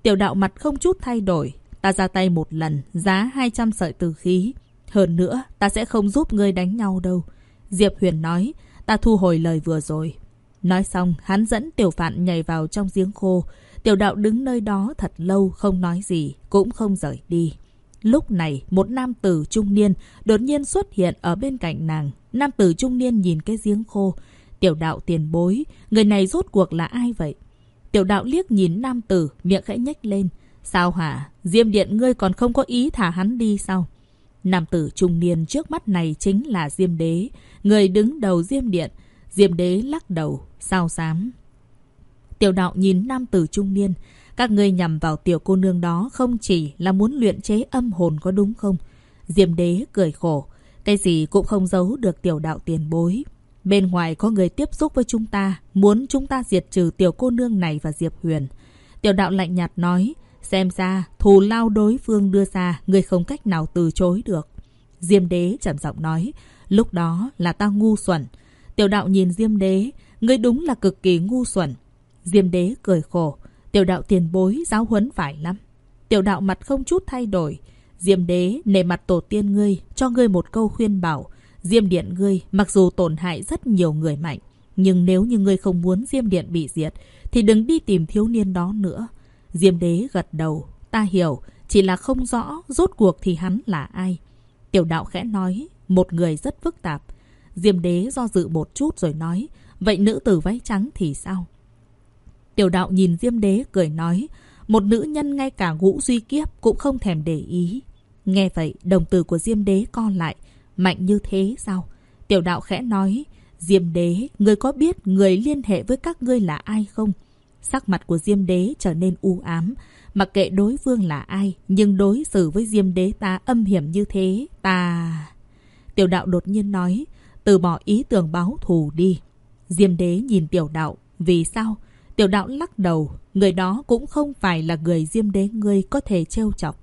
A: Tiểu đạo mặt không chút thay đổi. Ta ra tay một lần, giá 200 sợi từ khí. Hơn nữa, ta sẽ không giúp ngươi đánh nhau đâu. Diệp Huyền nói, ta thu hồi lời vừa rồi. Nói xong, hắn dẫn tiểu phạn nhảy vào trong giếng khô. Tiểu đạo đứng nơi đó thật lâu không nói gì, cũng không rời đi. Lúc này, một nam tử trung niên đột nhiên xuất hiện ở bên cạnh nàng. Nam tử trung niên nhìn cái giếng khô. Tiểu đạo tiền bối, người này rốt cuộc là ai vậy? Tiểu đạo liếc nhìn nam tử, miệng khẽ nhếch lên. Sao hả? Diêm điện ngươi còn không có ý thả hắn đi sao? Nam tử trung niên trước mắt này chính là Diêm đế, người đứng đầu Diêm điện. Diêm đế lắc đầu, sao xám. Tiểu đạo nhìn nam tử trung niên. Các ngươi nhằm vào tiểu cô nương đó không chỉ là muốn luyện chế âm hồn có đúng không? Diêm đế cười khổ. Cái gì cũng không giấu được tiểu đạo tiền bối. Bên ngoài có người tiếp xúc với chúng ta, muốn chúng ta diệt trừ tiểu cô nương này và Diệp Huyền. Tiểu đạo lạnh nhạt nói, xem ra thù lao đối phương đưa ra, người không cách nào từ chối được. Diêm đế trầm giọng nói, lúc đó là ta ngu xuẩn. Tiểu đạo nhìn Diêm đế, người đúng là cực kỳ ngu xuẩn. Diêm đế cười khổ, tiểu đạo tiền bối giáo huấn phải lắm. Tiểu đạo mặt không chút thay đổi. Diêm đế nề mặt tổ tiên ngươi, cho ngươi một câu khuyên bảo. Diêm điện ngươi mặc dù tổn hại rất nhiều người mạnh, nhưng nếu như ngươi không muốn Diêm điện bị diệt, thì đừng đi tìm thiếu niên đó nữa. Diêm đế gật đầu, ta hiểu, chỉ là không rõ rốt cuộc thì hắn là ai. Tiểu đạo khẽ nói, một người rất phức tạp. Diêm đế do dự một chút rồi nói, vậy nữ tử váy trắng thì sao? Tiểu đạo nhìn Diêm đế cười nói, một nữ nhân ngay cả ngũ duy kiếp cũng không thèm để ý. Nghe vậy, đồng tử của Diêm đế co lại, mạnh như thế sao? Tiểu đạo khẽ nói, Diêm đế, người có biết người liên hệ với các ngươi là ai không? Sắc mặt của Diêm đế trở nên u ám, mặc kệ đối phương là ai, nhưng đối xử với Diêm đế ta âm hiểm như thế, ta... Tiểu đạo đột nhiên nói, từ bỏ ý tưởng báo thù đi. Diêm đế nhìn tiểu đạo, vì sao? Tiểu đạo lắc đầu, người đó cũng không phải là người Diêm đế ngươi có thể trêu chọc.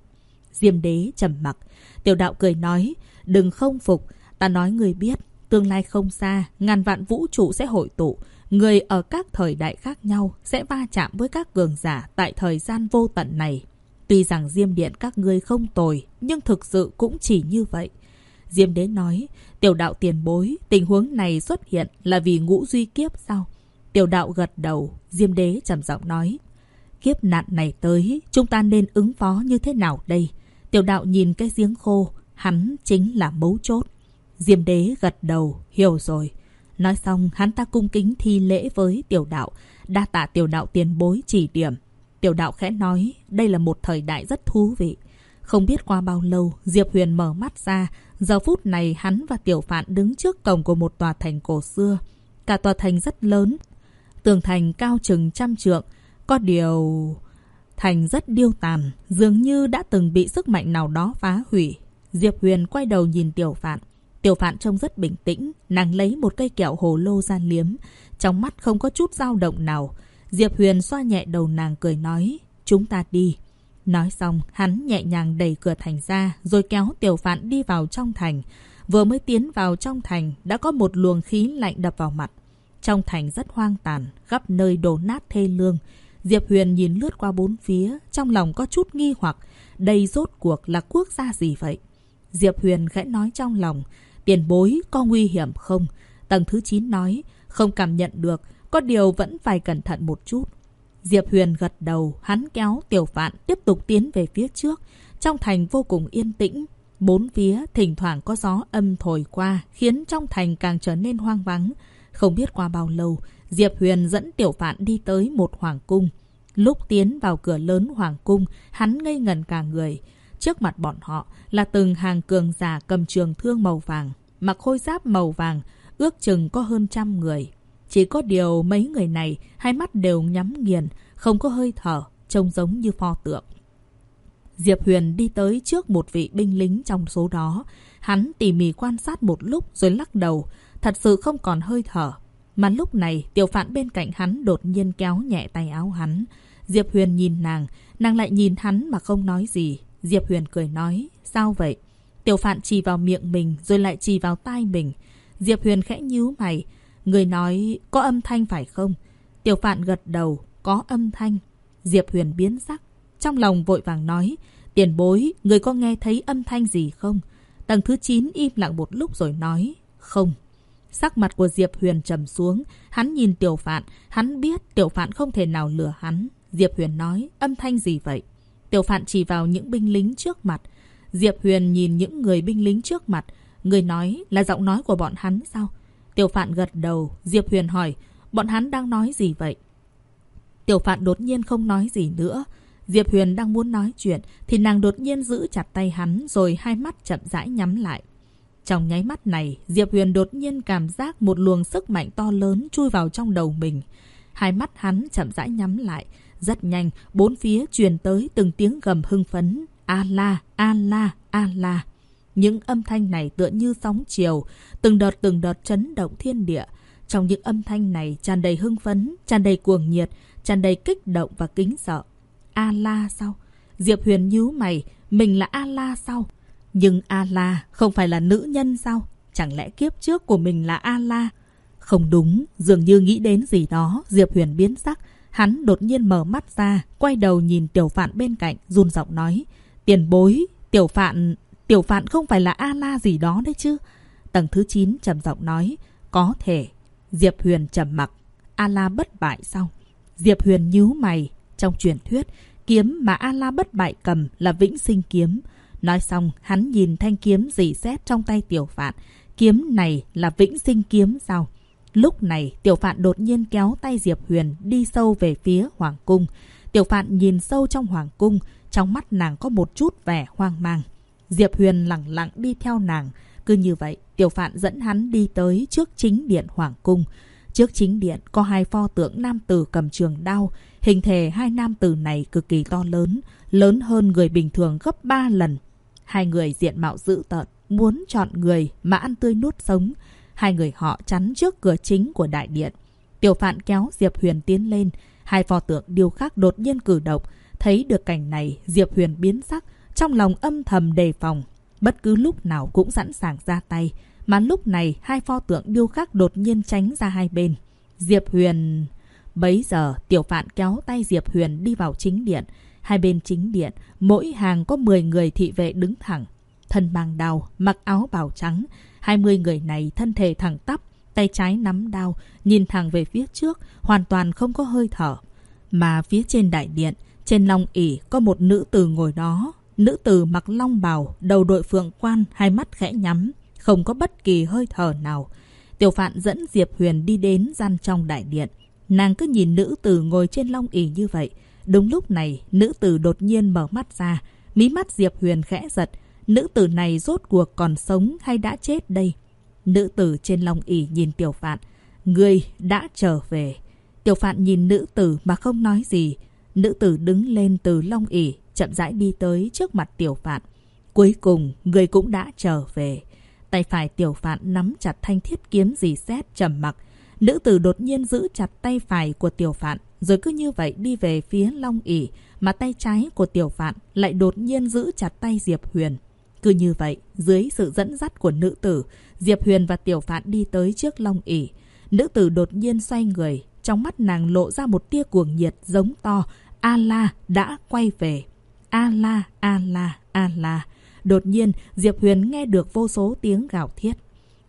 A: Diêm đế trầm mặc, tiểu đạo cười nói, đừng không phục, ta nói người biết, tương lai không xa, ngàn vạn vũ trụ sẽ hội tụ. Người ở các thời đại khác nhau sẽ va chạm với các cường giả tại thời gian vô tận này. Tuy rằng Diêm Điện các ngươi không tồi, nhưng thực sự cũng chỉ như vậy. Diêm Đế nói, tiểu đạo tiền bối, tình huống này xuất hiện là vì ngũ duy kiếp sao? Tiểu đạo gật đầu, Diêm Đế trầm giọng nói. Kiếp nạn này tới, chúng ta nên ứng phó như thế nào đây? Tiểu đạo nhìn cái giếng khô, hắn chính là mấu chốt. Diêm Đế gật đầu, hiểu rồi. Nói xong, hắn ta cung kính thi lễ với tiểu đạo, đa tạ tiểu đạo tiền bối chỉ điểm. Tiểu đạo khẽ nói, đây là một thời đại rất thú vị. Không biết qua bao lâu, Diệp Huyền mở mắt ra. Giờ phút này, hắn và tiểu phạn đứng trước cổng của một tòa thành cổ xưa. Cả tòa thành rất lớn, Tường thành cao chừng trăm trượng. Có điều... Thành rất điêu tàn, dường như đã từng bị sức mạnh nào đó phá hủy. Diệp Huyền quay đầu nhìn Tiểu Phạn. Tiểu Phạn trông rất bình tĩnh, nàng lấy một cây kẹo hồ lô ra liếm. Trong mắt không có chút dao động nào. Diệp Huyền xoa nhẹ đầu nàng cười nói, chúng ta đi. Nói xong, hắn nhẹ nhàng đẩy cửa thành ra, rồi kéo Tiểu Phạn đi vào trong thành. Vừa mới tiến vào trong thành, đã có một luồng khí lạnh đập vào mặt. Trong thành rất hoang tàn, gấp nơi đổ nát thê lương. Diệp Huyền nhìn lướt qua bốn phía, trong lòng có chút nghi hoặc, đây rốt cuộc là quốc gia gì vậy? Diệp Huyền khẽ nói trong lòng, tiền bối có nguy hiểm không? Tầng thứ 9 nói, không cảm nhận được, có điều vẫn phải cẩn thận một chút. Diệp Huyền gật đầu, hắn kéo tiểu phạn tiếp tục tiến về phía trước. Trong thành vô cùng yên tĩnh, bốn phía thỉnh thoảng có gió âm thổi qua, khiến trong thành càng trở nên hoang vắng. Không biết qua bao lâu, Diệp Huyền dẫn tiểu phạn đi tới một hoàng cung. Lúc tiến vào cửa lớn hoàng cung, hắn ngây ngần cả người. Trước mặt bọn họ là từng hàng cường giả cầm trường thương màu vàng, mặc khôi giáp màu vàng, ước chừng có hơn trăm người. Chỉ có điều mấy người này, hai mắt đều nhắm nghiền, không có hơi thở, trông giống như pho tượng. Diệp Huyền đi tới trước một vị binh lính trong số đó. Hắn tỉ mỉ quan sát một lúc rồi lắc đầu, thật sự không còn hơi thở. Mà lúc này, tiểu phạn bên cạnh hắn đột nhiên kéo nhẹ tay áo hắn. Diệp Huyền nhìn nàng, nàng lại nhìn hắn mà không nói gì. Diệp Huyền cười nói, sao vậy? Tiểu phạn chỉ vào miệng mình rồi lại chỉ vào tai mình. Diệp Huyền khẽ nhíu mày. Người nói, có âm thanh phải không? Tiểu phạn gật đầu, có âm thanh. Diệp Huyền biến sắc. Trong lòng vội vàng nói, tiền bối, người có nghe thấy âm thanh gì không? Tầng thứ 9 im lặng một lúc rồi nói, không. Sắc mặt của Diệp Huyền trầm xuống, hắn nhìn Tiểu Phạn, hắn biết Tiểu Phạn không thể nào lừa hắn. Diệp Huyền nói, âm thanh gì vậy? Tiểu Phạn chỉ vào những binh lính trước mặt. Diệp Huyền nhìn những người binh lính trước mặt, người nói là giọng nói của bọn hắn sao? Tiểu Phạn gật đầu, Diệp Huyền hỏi, bọn hắn đang nói gì vậy? Tiểu Phạn đột nhiên không nói gì nữa. Diệp Huyền đang muốn nói chuyện thì nàng đột nhiên giữ chặt tay hắn rồi hai mắt chậm rãi nhắm lại. Trong nháy mắt này, Diệp Huyền đột nhiên cảm giác một luồng sức mạnh to lớn chui vào trong đầu mình. Hai mắt hắn chậm rãi nhắm lại. Rất nhanh, bốn phía truyền tới từng tiếng gầm hưng phấn. A-la, A-la, A-la. Những âm thanh này tựa như sóng chiều, từng đợt từng đợt chấn động thiên địa. Trong những âm thanh này tràn đầy hưng phấn, tràn đầy cuồng nhiệt, tràn đầy kích động và kính sợ. A-la sao? Diệp Huyền nhíu mày, mình là A-la sao? Nhưng A-la không phải là nữ nhân sao? Chẳng lẽ kiếp trước của mình là A-la? Không đúng, dường như nghĩ đến gì đó, Diệp Huyền biến sắc. Hắn đột nhiên mở mắt ra, quay đầu nhìn tiểu phạn bên cạnh, run giọng nói. Tiền bối, tiểu phạn, tiểu phạn không phải là A-la gì đó đấy chứ. Tầng thứ 9 trầm giọng nói. Có thể. Diệp Huyền trầm mặc. A-la bất bại sao? Diệp Huyền nhíu mày. Trong truyền thuyết, kiếm mà A-la bất bại cầm là vĩnh sinh kiếm. Nói xong, hắn nhìn thanh kiếm dì xét trong tay tiểu phạn. Kiếm này là vĩnh sinh kiếm sao? Lúc này, tiểu phạn đột nhiên kéo tay Diệp Huyền đi sâu về phía Hoàng Cung. Tiểu phạn nhìn sâu trong Hoàng Cung, trong mắt nàng có một chút vẻ hoang mang. Diệp Huyền lặng lặng đi theo nàng. Cứ như vậy, tiểu phạn dẫn hắn đi tới trước chính điện Hoàng Cung. Trước chính điện có hai pho tượng nam tử cầm trường đao. Hình thể hai nam tử này cực kỳ to lớn, lớn hơn người bình thường gấp ba lần. Hai người diện mạo dữ tợn, muốn chọn người mà ăn tươi nuốt sống. Hai người họ chắn trước cửa chính của đại điện. Tiểu phạn kéo Diệp Huyền tiến lên. Hai pho tượng điêu khắc đột nhiên cử động. Thấy được cảnh này, Diệp Huyền biến sắc, trong lòng âm thầm đề phòng. Bất cứ lúc nào cũng sẵn sàng ra tay. Mà lúc này, hai pho tượng điêu khắc đột nhiên tránh ra hai bên. Diệp Huyền... Bấy giờ, tiểu phạn kéo tay Diệp Huyền đi vào chính điện. Hai bên chính điện, mỗi hàng có 10 người thị vệ đứng thẳng. Thân mang đao, mặc áo bào trắng. 20 người này thân thể thẳng tắp, tay trái nắm đao, nhìn thẳng về phía trước, hoàn toàn không có hơi thở. Mà phía trên đại điện, trên long ỉ có một nữ tử ngồi đó. Nữ tử mặc long bào, đầu đội phượng quan, hai mắt khẽ nhắm, không có bất kỳ hơi thở nào. Tiểu Phạn dẫn Diệp Huyền đi đến gian trong đại điện. Nàng cứ nhìn nữ tử ngồi trên long ỉ như vậy. Đúng lúc này, nữ tử đột nhiên mở mắt ra. Mí mắt Diệp Huyền khẽ giật. Nữ tử này rốt cuộc còn sống hay đã chết đây? Nữ tử trên long ỉ nhìn Tiểu Phạn. Người đã trở về. Tiểu Phạn nhìn nữ tử mà không nói gì. Nữ tử đứng lên từ long ỉ, chậm rãi đi tới trước mặt Tiểu Phạn. Cuối cùng, người cũng đã trở về. Tay phải Tiểu Phạn nắm chặt thanh thiết kiếm dì xét trầm mặc. Nữ tử đột nhiên giữ chặt tay phải của Tiểu Phạn, rồi cứ như vậy đi về phía long ỉ, mà tay trái của Tiểu Phạn lại đột nhiên giữ chặt tay Diệp Huyền. Cứ như vậy, dưới sự dẫn dắt của nữ tử, Diệp Huyền và Tiểu Phạn đi tới trước long ỉ. Nữ tử đột nhiên xoay người, trong mắt nàng lộ ra một tia cuồng nhiệt giống to. A-la đã quay về. A-la, A-la, A-la. Đột nhiên, Diệp Huyền nghe được vô số tiếng gào thiết.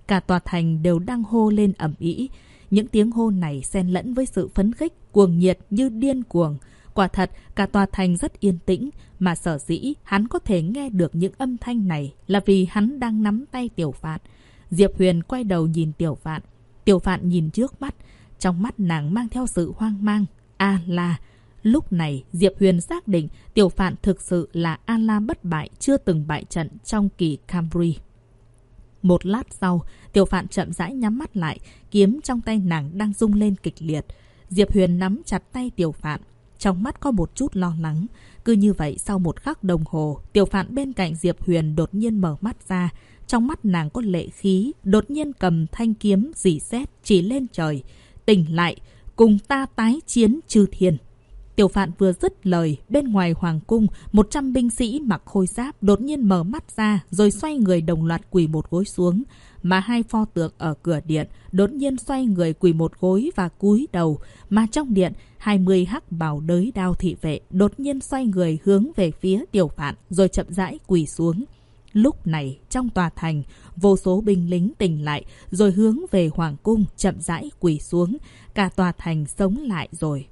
A: Cả tòa thành đều đang hô lên ẩm ý. Những tiếng hô này xen lẫn với sự phấn khích, cuồng nhiệt như điên cuồng. Quả thật, cả tòa thành rất yên tĩnh, mà sở dĩ hắn có thể nghe được những âm thanh này là vì hắn đang nắm tay Tiểu Phạn. Diệp Huyền quay đầu nhìn Tiểu Phạn. Tiểu Phạn nhìn trước mắt, trong mắt nàng mang theo sự hoang mang. A la. Lúc này, Diệp Huyền xác định Tiểu Phạn thực sự là A la bất bại chưa từng bại trận trong kỳ Camry. Một lát sau, Tiểu Phạn chậm rãi nhắm mắt lại, kiếm trong tay nàng đang rung lên kịch liệt. Diệp Huyền nắm chặt tay Tiểu Phạn, trong mắt có một chút lo lắng. Cứ như vậy sau một khắc đồng hồ, Tiểu Phạn bên cạnh Diệp Huyền đột nhiên mở mắt ra. Trong mắt nàng có lệ khí, đột nhiên cầm thanh kiếm dì xét chỉ lên trời tỉnh lại, cùng ta tái chiến chư thiên. Tiểu phạn vừa dứt lời, bên ngoài hoàng cung, một trăm binh sĩ mặc khôi giáp đột nhiên mở mắt ra rồi xoay người đồng loạt quỳ một gối xuống. Mà hai pho tượng ở cửa điện đột nhiên xoay người quỳ một gối và cúi đầu. Mà trong điện, hai mươi hắc bào đới đao thị vệ đột nhiên xoay người hướng về phía tiểu phạn rồi chậm rãi quỳ xuống. Lúc này, trong tòa thành, vô số binh lính tỉnh lại, rồi hướng về Hoàng Cung, chậm rãi quỳ xuống. Cả tòa thành sống lại rồi.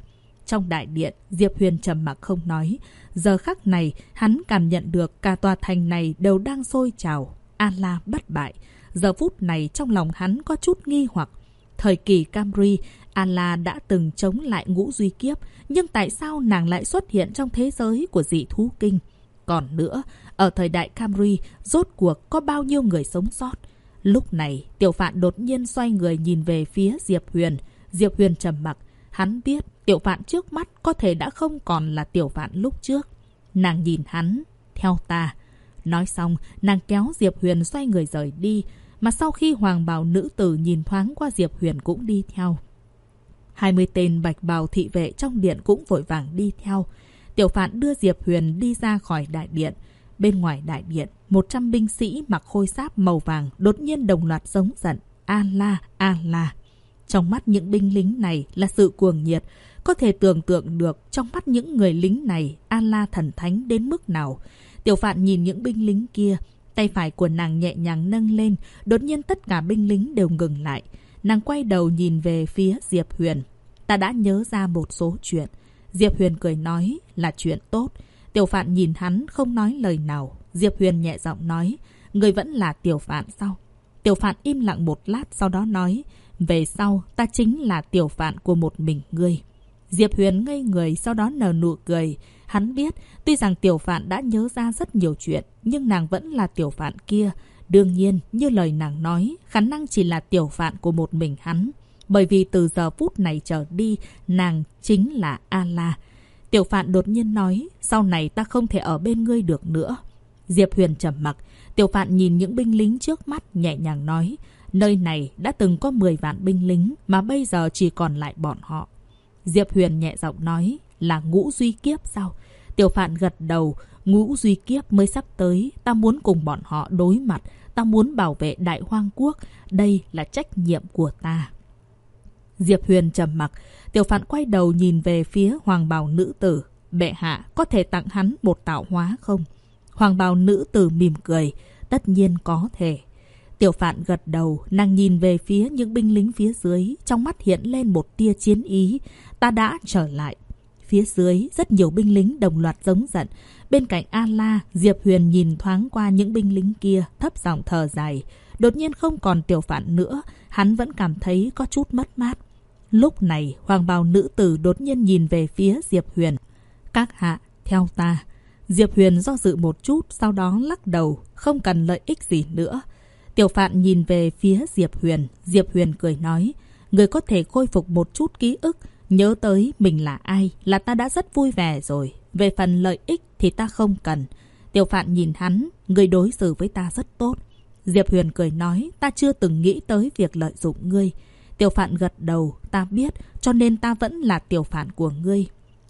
A: Trong đại điện, Diệp Huyền trầm mặc không nói. Giờ khắc này, hắn cảm nhận được cả tòa thành này đều đang sôi trào. A-la bất bại. Giờ phút này trong lòng hắn có chút nghi hoặc. Thời kỳ Camry, A-la đã từng chống lại ngũ duy kiếp, nhưng tại sao nàng lại xuất hiện trong thế giới của dị thú kinh? Còn nữa, ở thời đại Camry, rốt cuộc có bao nhiêu người sống sót? Lúc này, tiểu phạn đột nhiên xoay người nhìn về phía Diệp Huyền. Diệp Huyền trầm mặc. Hắn biết tiểu Vạn trước mắt có thể đã không còn là tiểu Vạn lúc trước. Nàng nhìn hắn, theo ta. Nói xong, nàng kéo Diệp Huyền xoay người rời đi. Mà sau khi hoàng bào nữ tử nhìn thoáng qua Diệp Huyền cũng đi theo. 20 tên bạch bào thị vệ trong điện cũng vội vàng đi theo. Tiểu phạn đưa Diệp Huyền đi ra khỏi đại điện. Bên ngoài đại điện, 100 binh sĩ mặc khôi sáp màu vàng đột nhiên đồng loạt giống giận. A-la, A-la. Trong mắt những binh lính này là sự cuồng nhiệt. Có thể tưởng tượng được trong mắt những người lính này an la thần thánh đến mức nào. Tiểu phạn nhìn những binh lính kia. Tay phải của nàng nhẹ nhàng nâng lên. Đột nhiên tất cả binh lính đều ngừng lại. Nàng quay đầu nhìn về phía Diệp Huyền. Ta đã nhớ ra một số chuyện. Diệp Huyền cười nói là chuyện tốt. Tiểu Phạn nhìn hắn không nói lời nào. Diệp Huyền nhẹ giọng nói, người vẫn là Tiểu Phạn sao? Tiểu Phạn im lặng một lát sau đó nói, về sau ta chính là Tiểu Phạn của một mình ngươi. Diệp Huyền ngây người sau đó nở nụ cười. Hắn biết, tuy rằng Tiểu Phạn đã nhớ ra rất nhiều chuyện, nhưng nàng vẫn là Tiểu Phạn kia. Đương nhiên, như lời nàng nói, khả năng chỉ là Tiểu Phạn của một mình hắn. Bởi vì từ giờ phút này trở đi, nàng chính là A-la. Tiểu Phạn đột nhiên nói, sau này ta không thể ở bên ngươi được nữa. Diệp Huyền trầm mặc, Tiểu Phạn nhìn những binh lính trước mắt nhẹ nhàng nói, nơi này đã từng có 10 vạn binh lính mà bây giờ chỉ còn lại bọn họ. Diệp Huyền nhẹ giọng nói, là ngũ duy kiếp sao? Tiểu Phạn gật đầu, ngũ duy kiếp mới sắp tới, ta muốn cùng bọn họ đối mặt, ta muốn bảo vệ đại hoang quốc, đây là trách nhiệm của ta. Diệp Huyền trầm mặc, Tiểu Phạn quay đầu nhìn về phía hoàng bào nữ tử. Bệ hạ có thể tặng hắn một tạo hóa không? Hoàng bào nữ tử mỉm cười. Tất nhiên có thể. Tiểu Phạn gật đầu, nàng nhìn về phía những binh lính phía dưới, trong mắt hiện lên một tia chiến ý. Ta đã trở lại. Phía dưới, rất nhiều binh lính đồng loạt giống giận. Bên cạnh A-la, Diệp Huyền nhìn thoáng qua những binh lính kia, thấp giọng thở dài. Đột nhiên không còn tiểu phạn nữa, hắn vẫn cảm thấy có chút mất mát. Lúc này, hoàng bào nữ tử đột nhiên nhìn về phía Diệp Huyền. Các hạ, theo ta. Diệp Huyền do dự một chút, sau đó lắc đầu, không cần lợi ích gì nữa. Tiểu Phạn nhìn về phía Diệp Huyền. Diệp Huyền cười nói, người có thể khôi phục một chút ký ức, nhớ tới mình là ai, là ta đã rất vui vẻ rồi. Về phần lợi ích thì ta không cần. Tiểu Phạn nhìn hắn, người đối xử với ta rất tốt. Diệp Huyền cười nói, ta chưa từng nghĩ tới việc lợi dụng ngươi. Tiểu phạn gật đầu, ta biết, cho nên ta vẫn là tiểu phạn của ngươi.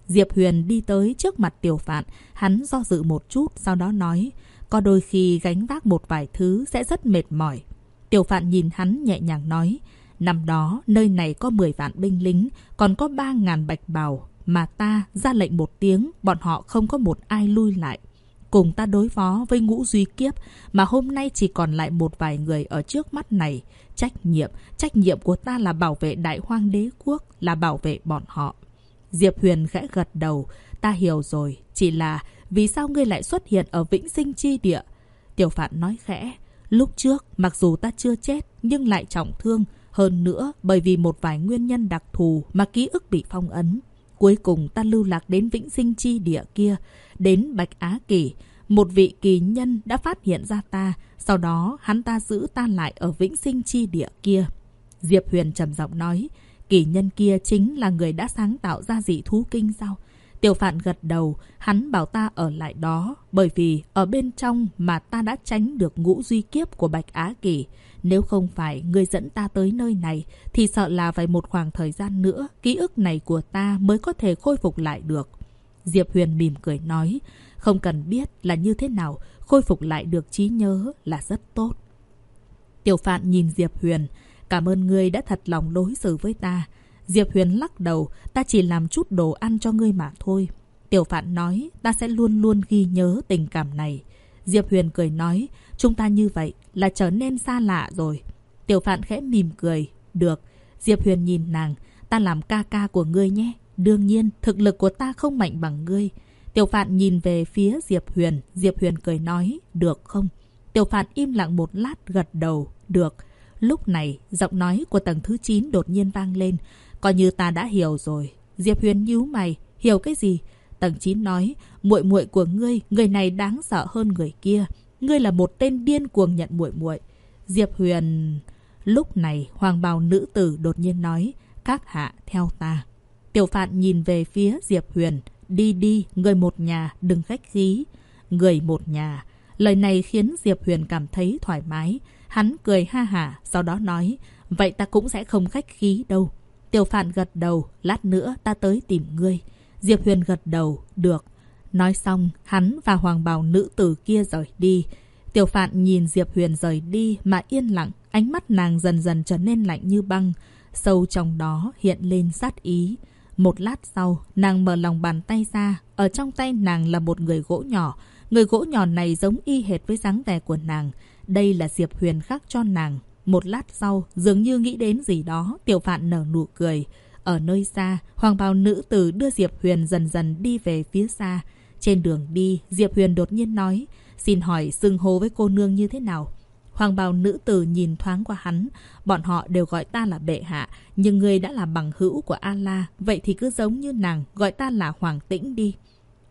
A: Diệp Huyền đi tới trước mặt tiểu phạn, hắn do dự một chút, sau đó nói, có đôi khi gánh vác một vài thứ sẽ rất mệt mỏi. Tiểu phạn nhìn hắn nhẹ nhàng nói, năm đó nơi này có 10 vạn binh lính, còn có 3.000 bạch bào, mà ta ra lệnh một tiếng, bọn họ không có một ai lui lại cùng ta đối phó với ngũ duy kiếp mà hôm nay chỉ còn lại một vài người ở trước mắt này. Trách nhiệm, trách nhiệm của ta là bảo vệ đại hoang đế quốc, là bảo vệ bọn họ. Diệp Huyền khẽ gật đầu, ta hiểu rồi, chỉ là vì sao ngươi lại xuất hiện ở vĩnh sinh chi địa? Tiểu Phạn nói khẽ, lúc trước mặc dù ta chưa chết nhưng lại trọng thương, hơn nữa bởi vì một vài nguyên nhân đặc thù mà ký ức bị phong ấn. Cuối cùng ta lưu lạc đến vĩnh sinh chi địa kia, đến Bạch Á Kỳ. Một vị kỳ nhân đã phát hiện ra ta, sau đó hắn ta giữ ta lại ở vĩnh sinh chi địa kia. Diệp Huyền trầm giọng nói, kỳ nhân kia chính là người đã sáng tạo ra dị thú kinh sao? Tiểu Phạn gật đầu, hắn bảo ta ở lại đó, bởi vì ở bên trong mà ta đã tránh được ngũ duy kiếp của Bạch Á Kỳ. Nếu không phải người dẫn ta tới nơi này, thì sợ là phải một khoảng thời gian nữa, ký ức này của ta mới có thể khôi phục lại được. Diệp Huyền mỉm cười nói, không cần biết là như thế nào, khôi phục lại được trí nhớ là rất tốt. Tiểu Phạn nhìn Diệp Huyền, cảm ơn ngươi đã thật lòng đối xử với ta. Diệp Huyền lắc đầu, ta chỉ làm chút đồ ăn cho ngươi mà thôi. Tiểu Phạn nói, ta sẽ luôn luôn ghi nhớ tình cảm này. Diệp Huyền cười nói, chúng ta như vậy là trở nên xa lạ rồi. Tiểu Phạn khẽ mỉm cười, được. Diệp Huyền nhìn nàng, ta làm ca ca của ngươi nhé. Đương nhiên, thực lực của ta không mạnh bằng ngươi. Tiểu Phạn nhìn về phía Diệp Huyền, Diệp Huyền cười nói, được không? Tiểu Phạn im lặng một lát gật đầu, được. Lúc này, giọng nói của tầng thứ 9 đột nhiên vang lên. Coi như ta đã hiểu rồi. Diệp Huyền nhíu mày. Hiểu cái gì? Tầng 9 nói, muội muội của ngươi, người này đáng sợ hơn người kia. Ngươi là một tên điên cuồng nhận muội muội. Diệp Huyền... Lúc này, hoàng bào nữ tử đột nhiên nói, các hạ theo ta. Tiểu Phạn nhìn về phía Diệp Huyền, đi đi, người một nhà, đừng khách khí. Người một nhà. Lời này khiến Diệp Huyền cảm thấy thoải mái. Hắn cười ha hả, sau đó nói, vậy ta cũng sẽ không khách khí đâu. Tiểu phản gật đầu, lát nữa ta tới tìm ngươi. Diệp Huyền gật đầu, được. Nói xong, hắn và hoàng bào nữ tử kia rời đi. Tiểu Phạn nhìn Diệp Huyền rời đi mà yên lặng, ánh mắt nàng dần dần trở nên lạnh như băng. Sâu trong đó hiện lên sát ý. Một lát sau, nàng mở lòng bàn tay ra. Ở trong tay nàng là một người gỗ nhỏ. Người gỗ nhỏ này giống y hệt với dáng vẻ của nàng. Đây là Diệp Huyền khắc cho nàng. Một lát sau, dường như nghĩ đến gì đó, tiểu phạn nở nụ cười. Ở nơi xa, hoàng bào nữ tử đưa Diệp Huyền dần dần đi về phía xa. Trên đường đi, Diệp Huyền đột nhiên nói, xin hỏi xưng hô với cô nương như thế nào? Hoàng bào nữ tử nhìn thoáng qua hắn, bọn họ đều gọi ta là bệ hạ, nhưng người đã là bằng hữu của A-la, vậy thì cứ giống như nàng, gọi ta là Hoàng Tĩnh đi.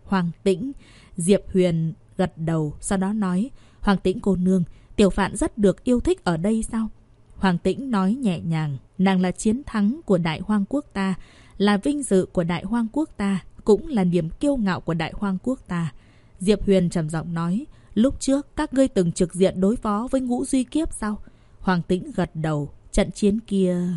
A: Hoàng Tĩnh, Diệp Huyền gật đầu, sau đó nói, Hoàng Tĩnh cô nương, tiểu phạn rất được yêu thích ở đây sao? Hoàng Tĩnh nói nhẹ nhàng, nàng là chiến thắng của đại hoang quốc ta, là vinh dự của đại hoang quốc ta, cũng là niềm kiêu ngạo của đại hoang quốc ta. Diệp Huyền trầm giọng nói, lúc trước các ngươi từng trực diện đối phó với ngũ duy kiếp sao? Hoàng Tĩnh gật đầu, trận chiến kia...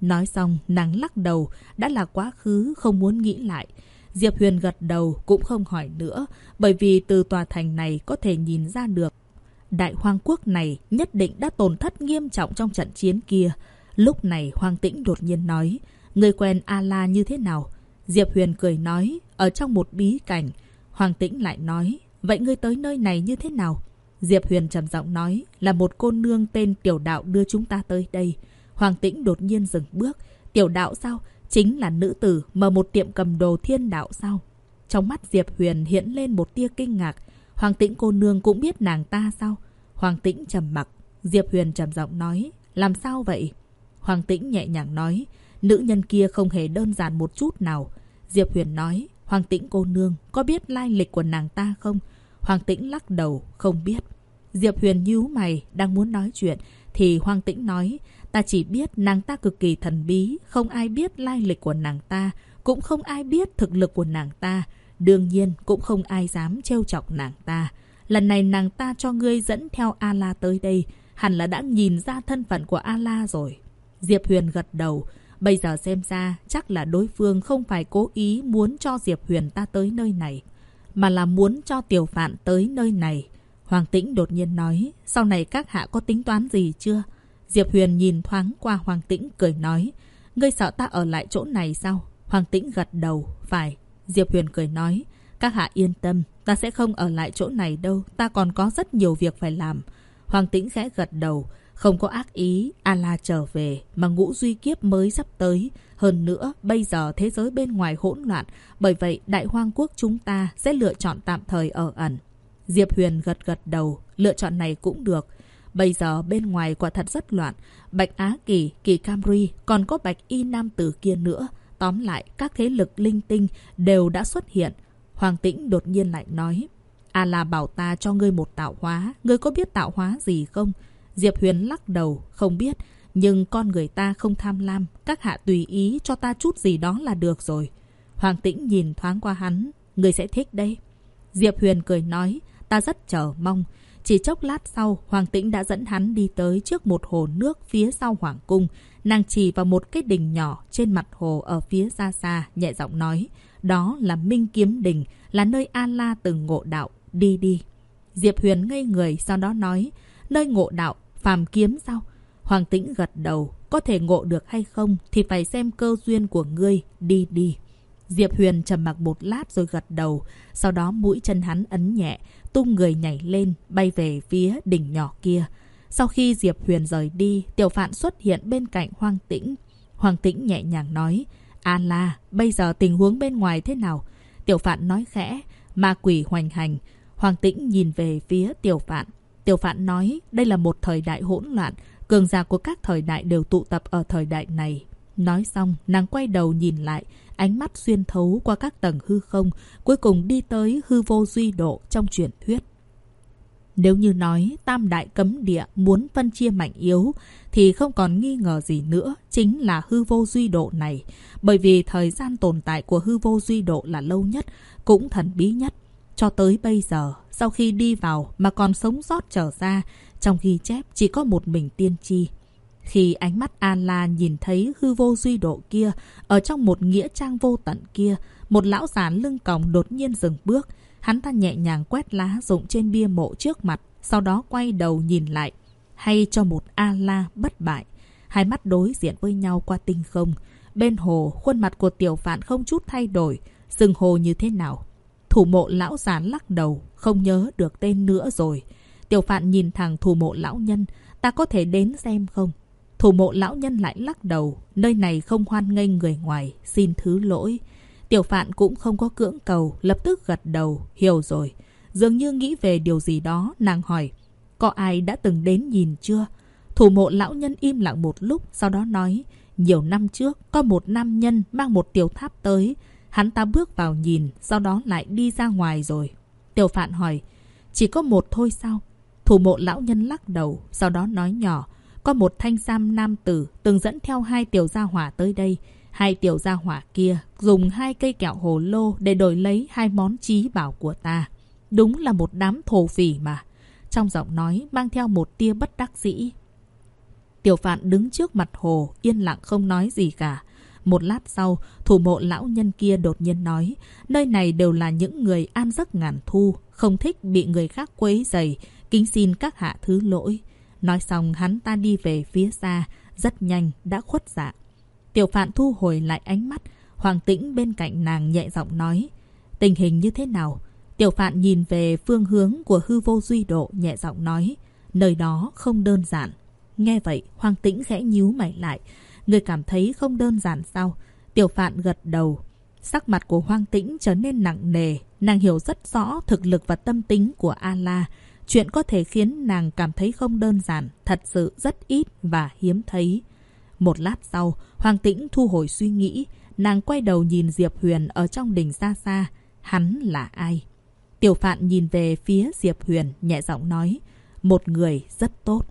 A: Nói xong, nàng lắc đầu, đã là quá khứ, không muốn nghĩ lại. Diệp Huyền gật đầu, cũng không hỏi nữa, bởi vì từ tòa thành này có thể nhìn ra được. Đại hoang quốc này nhất định đã tổn thất nghiêm trọng trong trận chiến kia. Lúc này Hoàng Tĩnh đột nhiên nói, người quen A-La như thế nào? Diệp Huyền cười nói, ở trong một bí cảnh. Hoàng Tĩnh lại nói, vậy ngươi tới nơi này như thế nào? Diệp Huyền trầm giọng nói, là một cô nương tên Tiểu Đạo đưa chúng ta tới đây. Hoàng Tĩnh đột nhiên dừng bước. Tiểu Đạo sao? Chính là nữ tử mở một tiệm cầm đồ thiên đạo sao? Trong mắt Diệp Huyền hiện lên một tia kinh ngạc. Hoàng Tĩnh cô nương cũng biết nàng ta sao? Hoàng Tĩnh trầm mặc. Diệp Huyền trầm giọng nói, làm sao vậy? Hoàng Tĩnh nhẹ nhàng nói, nữ nhân kia không hề đơn giản một chút nào. Diệp Huyền nói, Hoàng Tĩnh cô nương có biết lai lịch của nàng ta không? Hoàng Tĩnh lắc đầu, không biết. Diệp Huyền nhíu mày, đang muốn nói chuyện, thì Hoàng Tĩnh nói, ta chỉ biết nàng ta cực kỳ thần bí, không ai biết lai lịch của nàng ta, cũng không ai biết thực lực của nàng ta. Đương nhiên, cũng không ai dám trêu chọc nàng ta. Lần này nàng ta cho ngươi dẫn theo A-la tới đây, hẳn là đã nhìn ra thân phận của A-la rồi. Diệp Huyền gật đầu, Bây giờ xem ra chắc là đối phương không phải cố ý muốn cho Diệp Huyền ta tới nơi này, mà là muốn cho Tiểu Phạn tới nơi này. Hoàng Tĩnh đột nhiên nói, sau này các hạ có tính toán gì chưa? Diệp Huyền nhìn thoáng qua Hoàng Tĩnh cười nói, ngươi sợ ta ở lại chỗ này sao? Hoàng Tĩnh gật đầu, phải. Diệp Huyền cười nói, các hạ yên tâm, ta sẽ không ở lại chỗ này đâu, ta còn có rất nhiều việc phải làm. Hoàng Tĩnh khẽ gật đầu, không có ác ý, A-la trở về mà ngũ duy kiếp mới sắp tới. Hơn nữa, bây giờ thế giới bên ngoài hỗn loạn, bởi vậy đại hoang quốc chúng ta sẽ lựa chọn tạm thời ở ẩn. Diệp Huyền gật gật đầu, lựa chọn này cũng được. Bây giờ bên ngoài quả thật rất loạn. Bạch Á Kỳ, Kỳ Camry, còn có Bạch Y Nam Tử kia nữa. Tóm lại, các thế lực linh tinh đều đã xuất hiện. Hoàng Tĩnh đột nhiên lại nói, A-la bảo ta cho ngươi một tạo hóa, ngươi có biết tạo hóa gì không? Diệp Huyền lắc đầu, không biết. Nhưng con người ta không tham lam, các hạ tùy ý cho ta chút gì đó là được rồi. Hoàng Tĩnh nhìn thoáng qua hắn, người sẽ thích đây. Diệp Huyền cười nói, ta rất chờ mong. Chỉ chốc lát sau, Hoàng Tĩnh đã dẫn hắn đi tới trước một hồ nước phía sau Hoàng Cung. Nàng chỉ vào một cái đình nhỏ trên mặt hồ ở phía xa xa, nhẹ giọng nói. Đó là Minh Kiếm Đình, là nơi A-La từng ngộ đạo. Đi đi. Diệp Huyền ngây người, sau đó nói, nơi ngộ đạo phàm kiếm sao? Hoàng tĩnh gật đầu, có thể ngộ được hay không thì phải xem cơ duyên của ngươi, đi đi. Diệp Huyền trầm mặc một lát rồi gật đầu, sau đó mũi chân hắn ấn nhẹ, tung người nhảy lên, bay về phía đỉnh nhỏ kia. Sau khi Diệp Huyền rời đi, tiểu phạn xuất hiện bên cạnh Hoàng Tĩnh. Hoàng Tĩnh nhẹ nhàng nói, A la, bây giờ tình huống bên ngoài thế nào? Tiểu phạn nói khẽ, ma quỷ hoành hành. Hoàng Tĩnh nhìn về phía tiểu phạn. Tiểu Phạn nói đây là một thời đại hỗn loạn, cường giả của các thời đại đều tụ tập ở thời đại này. Nói xong, nàng quay đầu nhìn lại, ánh mắt xuyên thấu qua các tầng hư không, cuối cùng đi tới hư vô duy độ trong truyền thuyết. Nếu như nói tam đại cấm địa muốn phân chia mạnh yếu thì không còn nghi ngờ gì nữa chính là hư vô duy độ này. Bởi vì thời gian tồn tại của hư vô duy độ là lâu nhất, cũng thần bí nhất. Cho tới bây giờ, sau khi đi vào mà còn sống sót trở ra, trong ghi chép chỉ có một mình tiên tri. Khi ánh mắt A-la nhìn thấy hư vô duy độ kia, ở trong một nghĩa trang vô tận kia, một lão già lưng còng đột nhiên dừng bước. Hắn ta nhẹ nhàng quét lá rụng trên bia mộ trước mặt, sau đó quay đầu nhìn lại. Hay cho một A-la bất bại. Hai mắt đối diện với nhau qua tinh không. Bên hồ, khuôn mặt của tiểu phạn không chút thay đổi. Sừng hồ như thế nào? Thủ mộ lão già lắc đầu, không nhớ được tên nữa rồi. Tiểu phạn nhìn thằng thủ mộ lão nhân, ta có thể đến xem không? Thủ mộ lão nhân lại lắc đầu, nơi này không hoan nghênh người ngoài, xin thứ lỗi. Tiểu phạn cũng không có cưỡng cầu, lập tức gật đầu, hiểu rồi. Dường như nghĩ về điều gì đó, nàng hỏi, có ai đã từng đến nhìn chưa? Thủ mộ lão nhân im lặng một lúc, sau đó nói, nhiều năm trước, có một nam nhân mang một tiểu tháp tới. Hắn ta bước vào nhìn, sau đó lại đi ra ngoài rồi. Tiểu phạn hỏi, chỉ có một thôi sao? Thủ mộ lão nhân lắc đầu, sau đó nói nhỏ, có một thanh sam nam tử từng dẫn theo hai tiểu gia hỏa tới đây. Hai tiểu gia hỏa kia dùng hai cây kẹo hồ lô để đổi lấy hai món trí bảo của ta. Đúng là một đám thổ phỉ mà. Trong giọng nói mang theo một tia bất đắc dĩ. Tiểu phạn đứng trước mặt hồ, yên lặng không nói gì cả. Một lát sau, thủ mộ lão nhân kia đột nhiên nói, nơi này đều là những người an giấc ngàn thu, không thích bị người khác quấy dày, kính xin các hạ thứ lỗi. Nói xong hắn ta đi về phía xa, rất nhanh đã khuất dạng. Tiểu phạn thu hồi lại ánh mắt, Hoàng tĩnh bên cạnh nàng nhẹ giọng nói. Tình hình như thế nào? Tiểu phạn nhìn về phương hướng của hư vô duy độ nhẹ giọng nói. Nơi đó không đơn giản. Nghe vậy, Hoàng tĩnh khẽ nhíu mày lại. Người cảm thấy không đơn giản sao? Tiểu phạn gật đầu. Sắc mặt của Hoàng tĩnh trở nên nặng nề. Nàng hiểu rất rõ thực lực và tâm tính của A-la. Chuyện có thể khiến nàng cảm thấy không đơn giản, thật sự rất ít và hiếm thấy. Một lát sau, Hoàng Tĩnh thu hồi suy nghĩ, nàng quay đầu nhìn Diệp Huyền ở trong đình xa xa. Hắn là ai? Tiểu Phạn nhìn về phía Diệp Huyền, nhẹ giọng nói, một người rất tốt.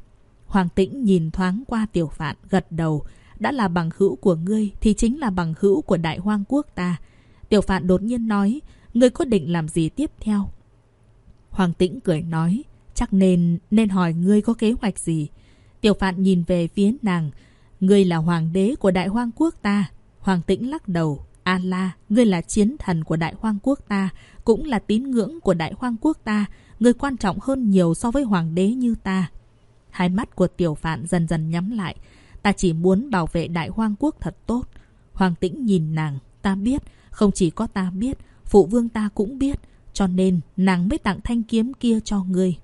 A: Hoàng Tĩnh nhìn thoáng qua Tiểu Phạn, gật đầu, đã là bằng hữu của ngươi thì chính là bằng hữu của Đại Hoang Quốc ta. Tiểu Phạn đột nhiên nói, ngươi có định làm gì tiếp theo? Hoàng Tĩnh cười nói, chắc nên nên hỏi ngươi có kế hoạch gì. Tiểu Phạn nhìn về phía nàng, ngươi là hoàng đế của Đại Hoang Quốc ta. Hoàng Tĩnh lắc đầu, A-la, ngươi là chiến thần của Đại Hoang Quốc ta, cũng là tín ngưỡng của Đại Hoang Quốc ta, ngươi quan trọng hơn nhiều so với hoàng đế như ta. Hai mắt của Tiểu Phạn dần dần nhắm lại, ta chỉ muốn bảo vệ Đại Hoang Quốc thật tốt. Hoàng Tĩnh nhìn nàng, ta biết, không chỉ có ta biết, phụ vương ta cũng biết, cho nên nàng mới tặng thanh kiếm kia cho ngươi.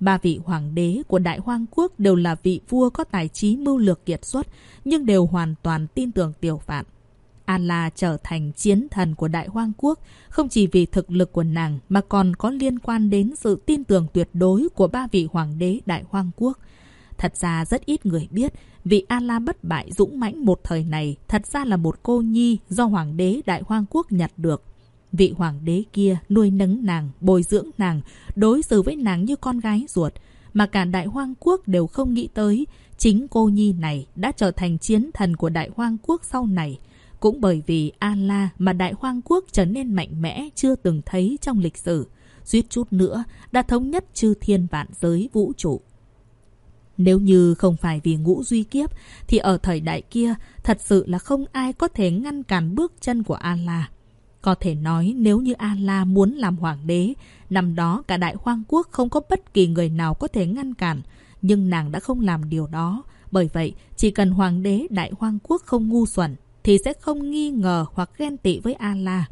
A: Ba vị hoàng đế của Đại Hoang Quốc đều là vị vua có tài trí mưu lược kiệt xuất, nhưng đều hoàn toàn tin tưởng tiểu phạn. An La trở thành chiến thần của Đại Hoang Quốc, không chỉ vì thực lực của nàng mà còn có liên quan đến sự tin tưởng tuyệt đối của ba vị hoàng đế Đại Hoang Quốc. Thật ra rất ít người biết, vị An La bất bại dũng mãnh một thời này thật ra là một cô nhi do hoàng đế Đại Hoang Quốc nhặt được. Vị hoàng đế kia nuôi nấng nàng, bồi dưỡng nàng, đối xử với nàng như con gái ruột. Mà cả đại hoang quốc đều không nghĩ tới, chính cô nhi này đã trở thành chiến thần của đại hoang quốc sau này. Cũng bởi vì A-la mà đại hoang quốc trở nên mạnh mẽ chưa từng thấy trong lịch sử. Suýt chút nữa đã thống nhất chư thiên vạn giới vũ trụ. Nếu như không phải vì ngũ duy kiếp, thì ở thời đại kia, thật sự là không ai có thể ngăn cản bước chân của A-la. Có thể nói nếu như A-la muốn làm hoàng đế, năm đó cả đại hoang quốc không có bất kỳ người nào có thể ngăn cản. Nhưng nàng đã không làm điều đó. Bởi vậy, chỉ cần hoàng đế đại hoang quốc không ngu xuẩn, thì sẽ không nghi ngờ hoặc ghen tị với A-la.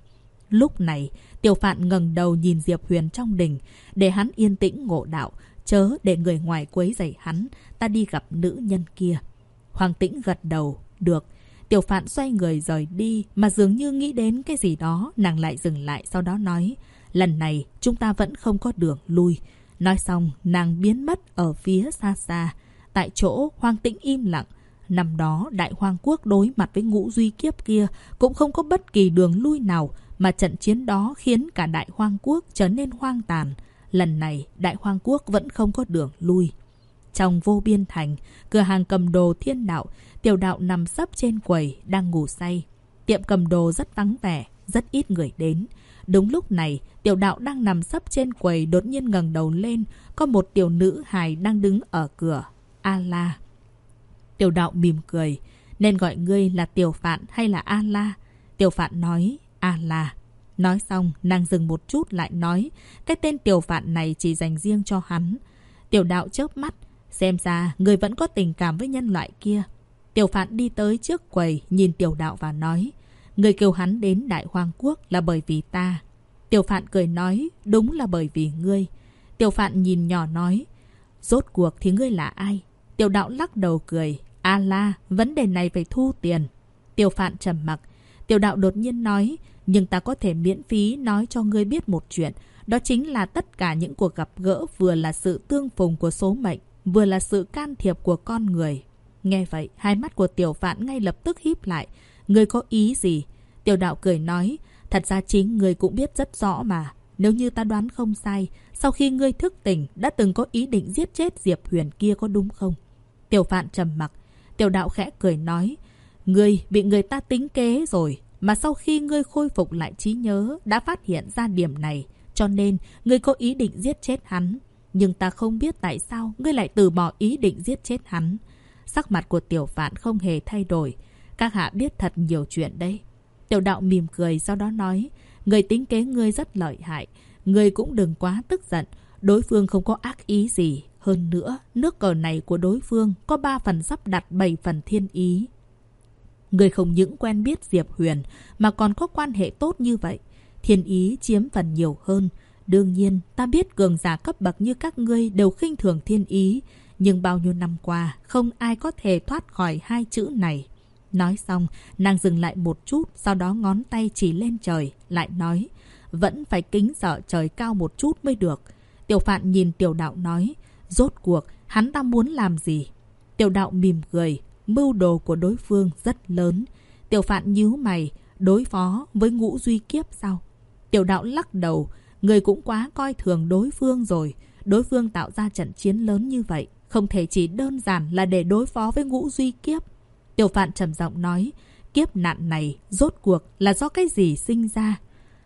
A: Lúc này, tiểu phạn ngẩng đầu nhìn Diệp Huyền trong đình, để hắn yên tĩnh ngộ đạo, chớ để người ngoài quấy rầy hắn, ta đi gặp nữ nhân kia. Hoàng tĩnh gật đầu, được, Tiểu phạn xoay người rời đi mà dường như nghĩ đến cái gì đó, nàng lại dừng lại sau đó nói, lần này chúng ta vẫn không có đường lui. Nói xong, nàng biến mất ở phía xa xa. Tại chỗ, hoang Tĩnh im lặng. Năm đó, Đại Hoang Quốc đối mặt với ngũ duy kiếp kia cũng không có bất kỳ đường lui nào mà trận chiến đó khiến cả Đại Hoang Quốc trở nên hoang tàn. Lần này, Đại Hoang Quốc vẫn không có đường lui. Trong vô biên thành, cửa hàng cầm đồ thiên đạo, tiểu đạo nằm sấp trên quầy, đang ngủ say. Tiệm cầm đồ rất vắng vẻ, rất ít người đến. Đúng lúc này, tiểu đạo đang nằm sấp trên quầy đột nhiên ngẩng đầu lên, có một tiểu nữ hài đang đứng ở cửa. A-la. Tiểu đạo mỉm cười. Nên gọi ngươi là tiểu phạn hay là A-la? Tiểu phạn nói A-la. Nói xong, nàng dừng một chút lại nói, cái tên tiểu phạn này chỉ dành riêng cho hắn. Tiểu đạo chớp mắt, xem ra người vẫn có tình cảm với nhân loại kia. Tiểu phạn đi tới trước quầy, nhìn tiểu đạo và nói, người kêu hắn đến Đại Hoang Quốc là bởi vì ta. Tiểu phạn cười nói, đúng là bởi vì ngươi. Tiểu phạn nhìn nhỏ nói, rốt cuộc thì ngươi là ai? Tiểu đạo lắc đầu cười, a la, vấn đề này phải thu tiền. Tiểu phạn trầm mặc, tiểu đạo đột nhiên nói, nhưng ta có thể miễn phí nói cho ngươi biết một chuyện. Đó chính là tất cả những cuộc gặp gỡ vừa là sự tương phùng của số mệnh, vừa là sự can thiệp của con người. Nghe vậy, hai mắt của tiểu phạn ngay lập tức híp lại. Ngươi có ý gì? Tiểu đạo cười nói, thật ra chính ngươi cũng biết rất rõ mà. Nếu như ta đoán không sai, sau khi ngươi thức tỉnh đã từng có ý định giết chết Diệp Huyền kia có đúng không? Tiểu phạn trầm mặc, tiểu đạo khẽ cười nói, ngươi bị người ta tính kế rồi, mà sau khi ngươi khôi phục lại trí nhớ đã phát hiện ra điểm này, cho nên ngươi có ý định giết chết hắn. Nhưng ta không biết tại sao ngươi lại từ bỏ ý định giết chết hắn. Sắc mặt của tiểu phạn không hề thay đổi. Các hạ biết thật nhiều chuyện đấy. Tiểu đạo mỉm cười sau đó nói, người tính kế ngươi rất lợi hại. Ngươi cũng đừng quá tức giận. Đối phương không có ác ý gì. Hơn nữa, nước cờ này của đối phương có 3 phần sắp đặt 7 phần thiên ý. Người không những quen biết Diệp Huyền mà còn có quan hệ tốt như vậy. Thiên ý chiếm phần nhiều hơn. Đương nhiên, ta biết cường giả cấp bậc như các ngươi đều khinh thường thiên ý. Nhưng bao nhiêu năm qua, không ai có thể thoát khỏi hai chữ này. Nói xong, nàng dừng lại một chút, sau đó ngón tay chỉ lên trời, lại nói, vẫn phải kính sợ trời cao một chút mới được. Tiểu phạn nhìn tiểu đạo nói, rốt cuộc, hắn ta muốn làm gì? Tiểu đạo mỉm cười, mưu đồ của đối phương rất lớn. Tiểu phạn nhíu mày, đối phó với ngũ duy kiếp sao? Tiểu đạo lắc đầu, người cũng quá coi thường đối phương rồi. Đối phương tạo ra trận chiến lớn như vậy, không thể chỉ đơn giản là để đối phó với ngũ duy kiếp. Tiểu phạn trầm giọng nói, kiếp nạn này rốt cuộc là do cái gì sinh ra?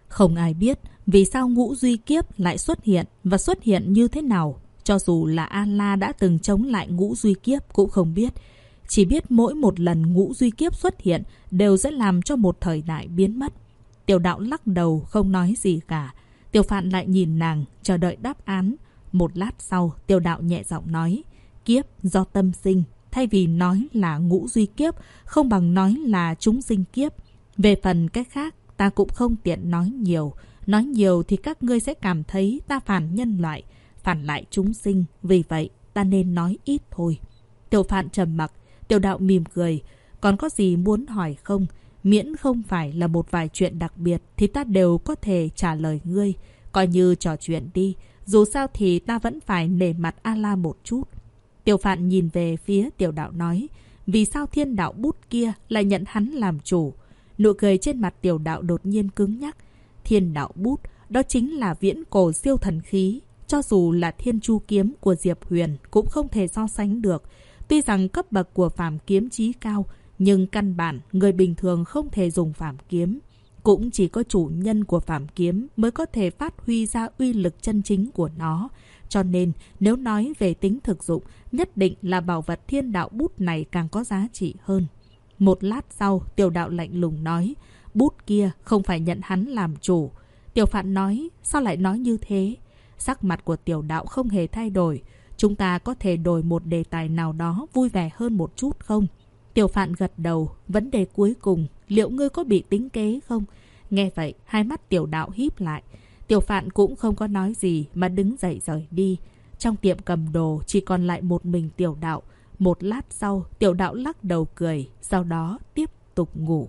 A: Không ai biết vì sao ngũ duy kiếp lại xuất hiện và xuất hiện như thế nào. Cho dù là A-la đã từng chống lại ngũ duy kiếp cũng không biết. Chỉ biết mỗi một lần ngũ duy kiếp xuất hiện đều sẽ làm cho một thời đại biến mất. Tiểu đạo lắc đầu không nói gì cả. Tiểu phạn lại nhìn nàng, chờ đợi đáp án. Một lát sau, tiểu đạo nhẹ giọng nói, kiếp do tâm sinh, thay vì nói là ngũ duy kiếp, không bằng nói là chúng sinh kiếp. Về phần cách khác, ta cũng không tiện nói nhiều. Nói nhiều thì các ngươi sẽ cảm thấy ta phản nhân loại, phản lại chúng sinh. Vì vậy, ta nên nói ít thôi. Tiểu phạn trầm mặc, tiểu đạo mỉm cười. Còn có gì muốn hỏi không? Miễn không phải là một vài chuyện đặc biệt thì ta đều có thể trả lời ngươi. Coi như trò chuyện đi. Dù sao thì ta vẫn phải nể mặt A-la một chút. Tiểu phạn nhìn về phía tiểu đạo nói. Vì sao thiên đạo bút kia lại nhận hắn làm chủ? Nụ cười trên mặt tiểu đạo đột nhiên cứng nhắc. Thiên đạo bút, đó chính là viễn cổ siêu thần khí. Cho dù là thiên chu kiếm của Diệp Huyền cũng không thể so sánh được. Tuy rằng cấp bậc của phàm kiếm chí cao, nhưng căn bản người bình thường không thể dùng phàm kiếm. Cũng chỉ có chủ nhân của phàm kiếm mới có thể phát huy ra uy lực chân chính của nó. Cho nên, nếu nói về tính thực dụng, nhất định là bảo vật thiên đạo bút này càng có giá trị hơn. Một lát sau, tiểu đạo lạnh lùng nói, bút kia không phải nhận hắn làm chủ. Tiểu phạn nói, sao lại nói như thế? Sắc mặt của tiểu đạo không hề thay đổi. Chúng ta có thể đổi một đề tài nào đó vui vẻ hơn một chút không? Tiểu phạn gật đầu, vấn đề cuối cùng, liệu ngươi có bị tính kế không? Nghe vậy, hai mắt tiểu đạo híp lại. Tiểu phạn cũng không có nói gì mà đứng dậy rời đi. Trong tiệm cầm đồ chỉ còn lại một mình tiểu đạo. Một lát sau, tiểu đạo lắc đầu cười, sau đó tiếp tục ngủ.